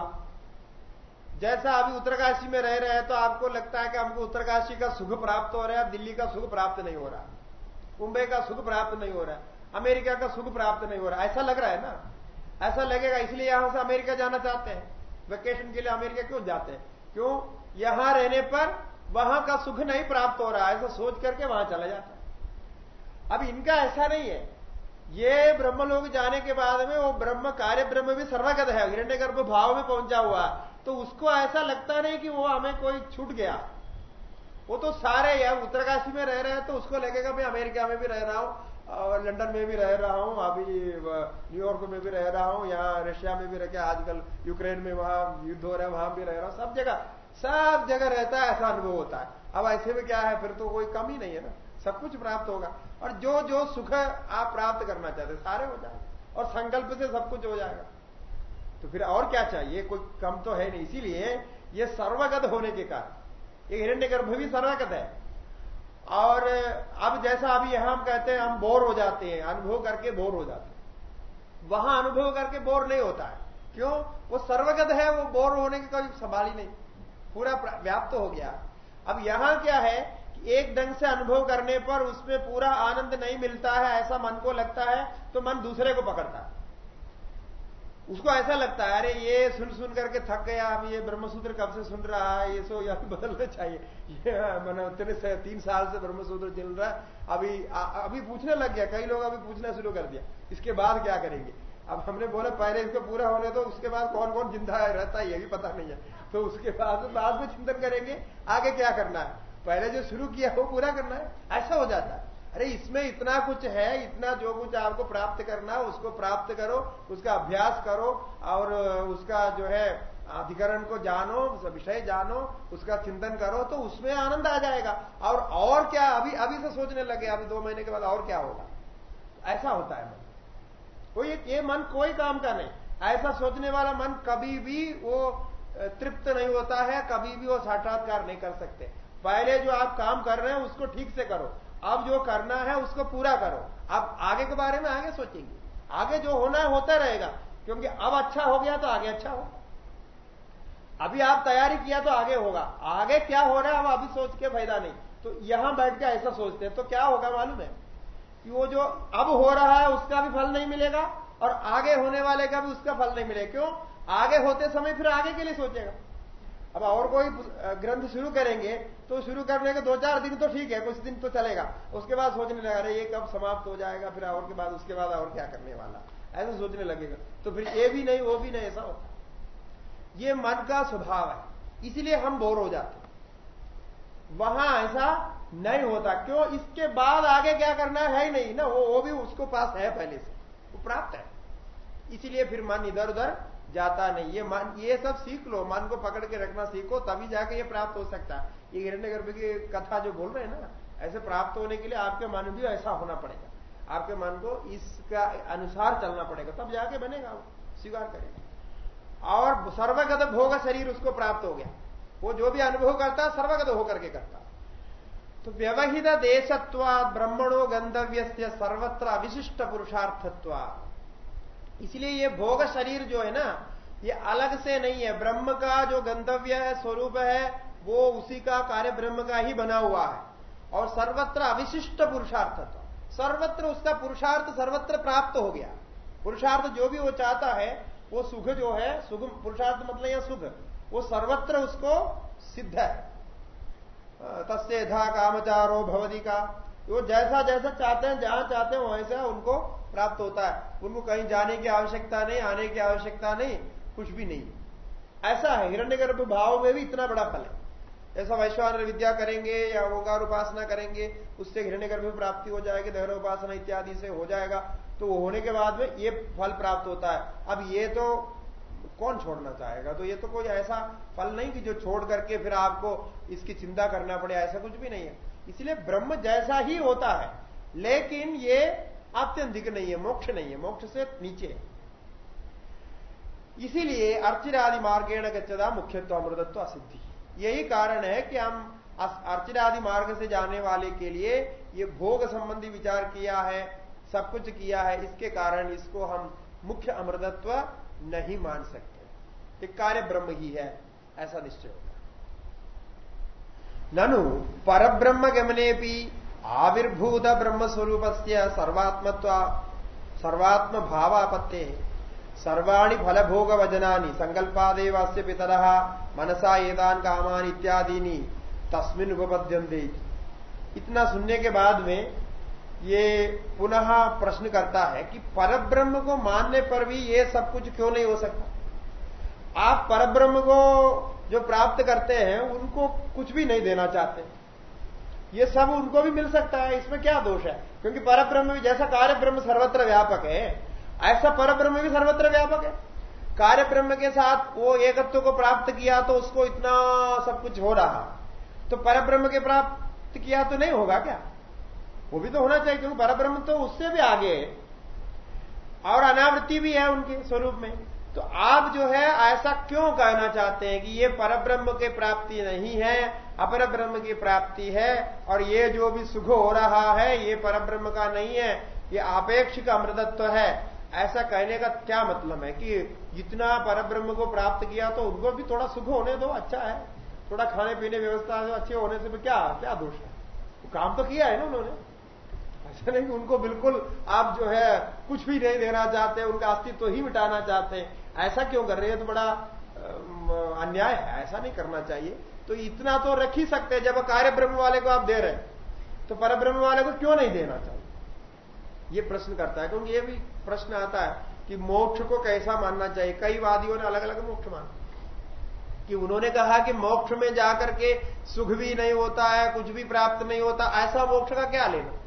S1: जैसा अभी उत्तरकाशी में रह रहे हैं तो आपको लगता है कि हमको उत्तरकाशी का सुख प्राप्त हो रहा है, दिल्ली का सुख प्राप्त नहीं हो रहा। मुंबई का सुख प्राप्त नहीं हो रहा है, अमेरिका का सुख प्राप्त नहीं हो रहा। ऐसा लग रहा है ना? ऐसा लगेगा, इसलिए यहाँ से अमेरिका जाना चाहते हैं। वेकेशन के लिए अमेरिका क्यों जाते हैं? क्यों? यहाँ रहने पर वहाँ का सुख नहीं प्राप्त हो रहा है, ऐसा सोच करके वहाँ चला जाता है। अब इनका ऐसा नहीं है। ये ब्रह्म लोग जाने के बाद में वो ब्रह्म कार्य ब्रह्म भी सर्वगत है। हिरण्य गर्भ भाव में पहुँचा हुआ। तो उसको ऐसा लगता नहीं कि वो हमें कोई छूट गया। वो तो सारे या उत्तरकाशी में रह रहे हैं तो उसको लगेगा, मैं अमेरिका में भी रह रहा हूँ। और लंदन में भी रह रहा हूँ, अभी न्यूयॉर्क में भी रह रहा हूँ, यहाँ रशिया में भी रह के, आजकल यूक्रेन में वहाँ युद्ध हो रहा है, वहाँ भी रह रहा हूँ, सब जगह सब जगह रहता है, ऐसा अनुभव होता है। अब ऐसे में क्या है, फिर तो कोई कमी नहीं है ना, सब कुछ प्राप्त होगा। और जो जो सुख आप प्राप्त करना चाहते सारे हो जाएँगे, और संकल्प से सब कुछ हो जाएगा। तो फिर और क्या चाहिए, कोई कम तो है नहीं, इसीलिए ये सर्वगत होने के कारण, ये हिरण्य गर्भ भी सर्वगत है। और, अब जैसा अभी यहाँ हम कहते हैं, हम बोर हो जाते हैं, अनुभव करके बोर हो जाते हैं। वहाँ अनुभव करके बोर नहीं होता है। क्यों? वो सर्वगत है, वो बोर होने की कोई संभाल ही नहीं। पूरा व्याप्त हो गया। अब यहाँ क्या है कि एक ढंग से अनुभव करने पर उसमें पूरा आनंद नहीं मिलता है, ऐसा मन को लगता है तो मन दूसरे को पकड़ता है। उसको ऐसा लगता है अरे ये सुन सुन करके थक गया अब ये ब्रह्मसूत्र कब से सुन रहा है? ये सो यह बदलना चाहिए। ये मैंने इतने से तीन साल से ब्रह्मसूत्र चल रहा है। अभी आ, अभी पूछने लग गया कई लोग अभी पूछना शुरू कर दिया। इसके बाद क्या करेंगे? अब हमने बोला पहले इसको पूरा होने तो उसके बाद कौन कौन ज़िंदा रहता है ये भी पता नहीं है। तो उसके बाद बाद में चिंतन करेंगे आगे क्या करना है? पहले जो शुरू किया वो पूरा करना है। ऐसा हो जाता है। अरे इसमें इतना कुछ है, इतना जो कुछ आपको प्राप्त करना है उसको प्राप्त करो, उसका अभ्यास करो, और उसका जो है, अधिकरण को जानो विषय जानो, उसका चिंतन करो तो उसमें आनंद आ जाएगा। और और क्या, अभी अभी से सोचने लगे अभी दो महीने के बाद और क्या होगा? ऐसा होता है मन। कोई ये मन कोई काम का नहीं। ऐसा सोचने वाला मन कभी भी वो तृप्त नहीं होता है, कभी भी वो साक्षात्कार नहीं कर सकते। पहले जो आप काम कर रहे हैं, उसको ठीक से करो। अब जो करना है उसको पूरा करो। अब आगे के बारे में आगे सोचेंगे। आगे जो होना है, होता रहेगा। क्योंकि अब अच्छा हो गया तो आगे अच्छा हो अभी आप तैयारी किया तो आगे होगा। आगे क्या हो रहा है अब अभी सोच के फ़ायदा नहीं। तो यहाँ बैठ के ऐसा सोचते हैं। तो क्या होगा मालूम है? कि वो जो अब हो रहा है, उसका भी फल नहीं मिलेगा और आगे होने वाले का भी उसका फल नहीं मिलेगा। क्यों? आगे होते समय फिर आगे के लिए सोचेगा। अब और कोई ग्रंथ शुरू करेंगे तो शुरू करने के दो चार दिन तो ठीक है, कुछ दिन तो चलेगा। उसके बाद सोचने लगा रहे ये कब समाप्त हो जाएगा, फिर और के बाद, उसके बाद और क्या करने वाला। ऐसा सोचने लगेगा। तो फिर ये भी नहीं, वो भी नहीं, ऐसा होता ये मन का स्वभाव है। इसीलिए हम बोर हो जाते वहाँ ऐसा नहीं होता। क्यों? इसके बाद आगे क्या करना है ही नहीं। ना, वो वो भी उसको पास है पहले से। वो प्राप्त है। इसीलिए फिर मन इधर उधर जाता नहीं। ये मन, ये सब सीख लो। मन को पकड़ के रखना सीखो, तभी जाके ये प्राप्त हो सकता। है ये हिरण्य की कथा जो बोल रहे हैं ना, ऐसे प्राप्त होने के लिए आपके मन भी ऐसा होना पड़ेगा। आपके मन को इसका अनुसार चलना पड़ेगा। तब जाके बनेगा स्वीकार करेगा। और सर्वगत भोग शरीर उसको प्राप्त हो गया। वो जो भी अनुभव करता है सर्वगत होकर के करता। तो व्यवहित देशत्वा ब्रह्मणो गंधव्य सर्वत्र अविशिष्ट पुरुषार्थत्वा इसलिए ये भोग शरीर जो है ना, ये अलग से नहीं है। ब्रह्म का जो गंतव्य है, स्वरूप है, वो उसी का कार्य ब्रह्म का ही बना हुआ है। और सर्वत्र अविशिष्ट पुरुषार्थ सर्वत्र उसका पुरुषार्थ सर्वत्र प्राप्त हो गया। पुरुषार्थ जो भी वो चाहता है, वो सुख जो है, सुख पुरुषार्थ मतलब या सुख, वो सर्वत्र उसको सिद्ध है। तस्य यथा कामचारो भवदी का। वो जैसा जैसा चाहते हैं, जहाँ चाहते हैं, वैसा उनको प्राप्त होता है। उनको कहीं जाने की आवश्यकता नहीं, आने की आवश्यकता नहीं, कुछ भी नहीं। ऐसा है। हिरण्य भाव में भी इतना बड़ा फल है। ऐसा वैश्वान विद्या करेंगे या ओंकार उपासना करेंगे, उससे हिरण्य गर्भ प्राप्ति हो जाएगी दहर उपासना इत्यादि से हो जाएगा तो होने के बाद में ये फल प्राप्त होता है। अब ये तो कौन छोड़ना चाहेगा? तो ये तो कोई ऐसा फल नहीं कि जो छोड़ करके फिर आपको इसकी चिंता करना पड़े, ऐसा कुछ भी नहीं है। इसलिए ब्रह्म जैसा ही होता है। लेकिन ये आत्यंतिक नहीं है, मोक्ष नहीं है, मोक्ष से नीचे इसीलिए अर्चिरादि मार्गेण गच्छदा मुख्यत्व अमृतत्व असिद्धि। यही कारण है कि हम अर्चिरादि मार्ग से जाने वाले के लिए ये भोग संबंधी विचार किया है, सब कुछ किया है, इसके कारण इसको हम मुख्य अमृतत्व नहीं मान सकते। एक कार्य ब्रह्म ही है, ऐसा निश्चय होता ननु पर ब्रह्म गमने भी आविर्भूत ब्रह्म स्वरूप से सर्वात्मत्व सर्वात्म भावापत्ते सर्वाणी फल भोग वजनानी संकल्पादेव से पितर, मनसा एदान कामान इत्यादि तस्मिन उपपद्यंते इतना सुनने के बाद में ये पुनः प्रश्न करता है कि परब्रह्म को मानने पर भी ये सब कुछ क्यों नहीं हो सकता? आप परब्रह्म को जो प्राप्त करते हैं, उनको कुछ भी नहीं देना चाहते। ये सब उनको भी मिल सकता है, इसमें क्या दोष है? क्योंकि परब्रह्म भी जैसा कार्य ब्रह्म सर्वत्र व्यापक है, ऐसा परब्रह्म भी सर्वत्र व्यापक है। कार्य ब्रह्म के साथ वो एकत्व को प्राप्त किया तो उसको इतना सब कुछ हो रहा। तो परब्रह्म के प्राप्त किया तो नहीं होगा क्या? वो भी तो होना चाहिए, क्योंकि परब्रह्म तो उससे भी आगे है। और अनावृत्ति भी है उनके स्वरूप में। तो आप जो है, ऐसा क्यों कहना चाहते हैं कि ये परब्रह्म के प्राप्ति नहीं है? अपर ब्रह्म की प्राप्ति है, और ये जो भी सुख हो रहा है, ये पर ब्रह्म का नहीं है, ये आपेक्षिक अमृतत्व है। ऐसा कहने का क्या मतलब है कि जितना पर ब्रह्म को प्राप्त किया तो उनको भी थोड़ा सुख होने दो अच्छा है। थोड़ा खाने पीने व्यवस्था अच्छे होने से भी क्या क्या दोष है? तो काम तो किया है ना उन्होंने। ऐसा नहीं उनको बिल्कुल आप जो है कुछ भी नहीं देना चाहते, उनका अस्तित्व तो ही मिटाना चाहते। हैं ऐसा क्यों कर रहे हैं? तो बड़ा अन्याय है, ऐसा नहीं करना चाहिए। तो इतना तो रख ही सकते हैं, जब कार्य ब्रह्म वाले को आप दे रहे हैं तो पर ब्रह्म वाले को क्यों नहीं देना चाहिए? ये प्रश्न करता है, क्योंकि ये भी प्रश्न आता है कि मोक्ष को कैसा मानना चाहिए? कई वादियों ने अलग अलग मोक्ष माना। कि उन्होंने कहा कि मोक्ष में जाकर के सुख भी नहीं होता है, कुछ भी प्राप्त नहीं होता, ऐसा मोक्ष का क्या लेना?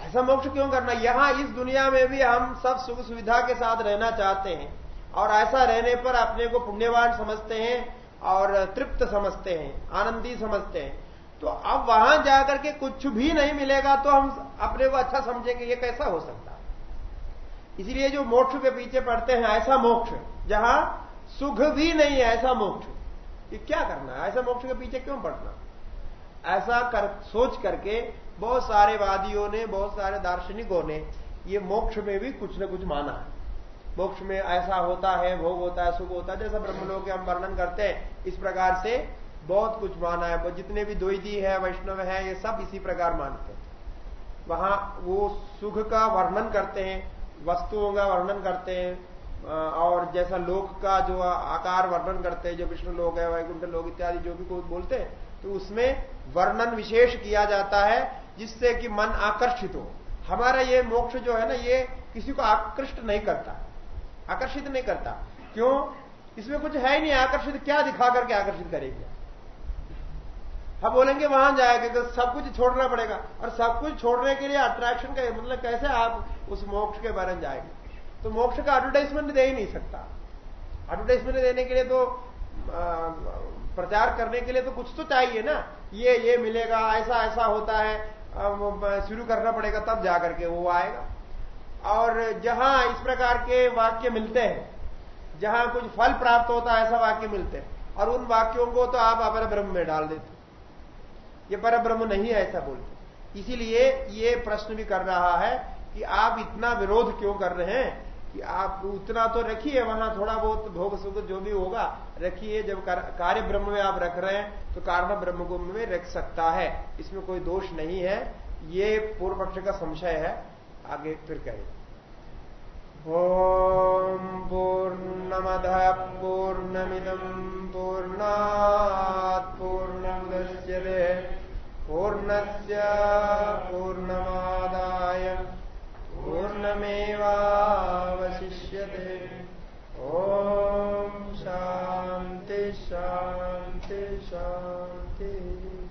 S1: ऐसा मोक्ष क्यों करना? यहाँ इस दुनिया में भी हम सब सुख सुविधा के साथ रहना चाहते हैं। और ऐसा रहने पर अपने को पुण्यवान समझते हैं और तृप्त समझते हैं, आनंदी समझते हैं। तो अब वहाँ जाकर के कुछ भी नहीं मिलेगा तो हम अपने को अच्छा समझेंगे ये कैसा हो सकता इसलिए जो मोक्ष के पीछे पड़ते हैं, ऐसा मोक्ष, जहाँ सुख भी नहीं है, ऐसा मोक्ष। ये क्या करना है? ऐसा मोक्ष के पीछे क्यों पड़ना? ऐसा कर, सोच करके बहुत सारे वादियों ने, बहुत सारे दार्शनिकों ने ये मोक्ष में भी कुछ न कुछ माना है। मोक्ष में ऐसा होता है, भोग होता है, सुख होता है, जैसा ब्रह्मलोक के हम वर्णन करते हैं, इस प्रकार से बहुत कुछ माना है। जितने भी द्वैदी है, वैष्णव है, ये सब इसी प्रकार मानते हैं। वहाँ वो सुख का वर्णन करते हैं, वस्तुओं का वर्णन करते हैं और जैसा लोक का जो आकार वर्णन करते हैं, जो विष्णु लोक है, वैकुंठ लोक इत्यादि जो भी कुछ बोलते हैं तो उसमें वर्णन विशेष किया जाता है, जिससे कि मन आकर्षित हो। हमारा ये मोक्ष जो है ना, ये किसी को आकृष्ट नहीं करता। आकर्षित नहीं करता। क्यों? इसमें कुछ है ही नहीं, आकर्षित क्या दिखा करके आकर्षित करेंगे? हम बोलेंगे वहाँ जाएगा तो सब कुछ छोड़ना पड़ेगा। और सब कुछ छोड़ने के लिए अट्रैक्शन का मतलब कैसे आप उस मोक्ष के बारे में जाएँगे? तो मोक्ष का एडवर्टाइजमेंट दे ही नहीं सकता। एडवर्टाइजमेंट देने के लिए तो प्रचार करने के लिए तो कुछ तो चाहिए ना। ये ये मिलेगा, ऐसा ऐसा होता है शुरू करना पड़ेगा, तब जाकर के वो आएगा। और जहाँ इस प्रकार के वाक्य मिलते हैं, जहाँ कुछ फल प्राप्त होता है, ऐसा वाक्य मिलते हैं। और उन वाक्यों को तो आप अपर ब्रह्म में डाल देते ये पर ब्रह्म नहीं है, ऐसा बोलते इसीलिए ये प्रश्न भी कर रहा है कि आप इतना विरोध क्यों कर रहे हैं कि आप उतना तो रखिए, वहाँ थोड़ा बहुत भोग सुख जो भी होगा, रखिए। जब कार्य ब्रह्म में आप रख रहे हैं तो कारण ब्रह्म को में रख सकता है। इसमें कोई दोष नहीं है। ये पूर्व पक्ष का संशय है। आगे फिर कहें। ॐ पूर्णमदः पूर्णमिदम् पूर्णात् पूर्णमुदच्यते। पूर्णस्य पूर्णमादाय पूर्णमेवावशिष्यते। ॐ शान्ति शान्ति शान्ति।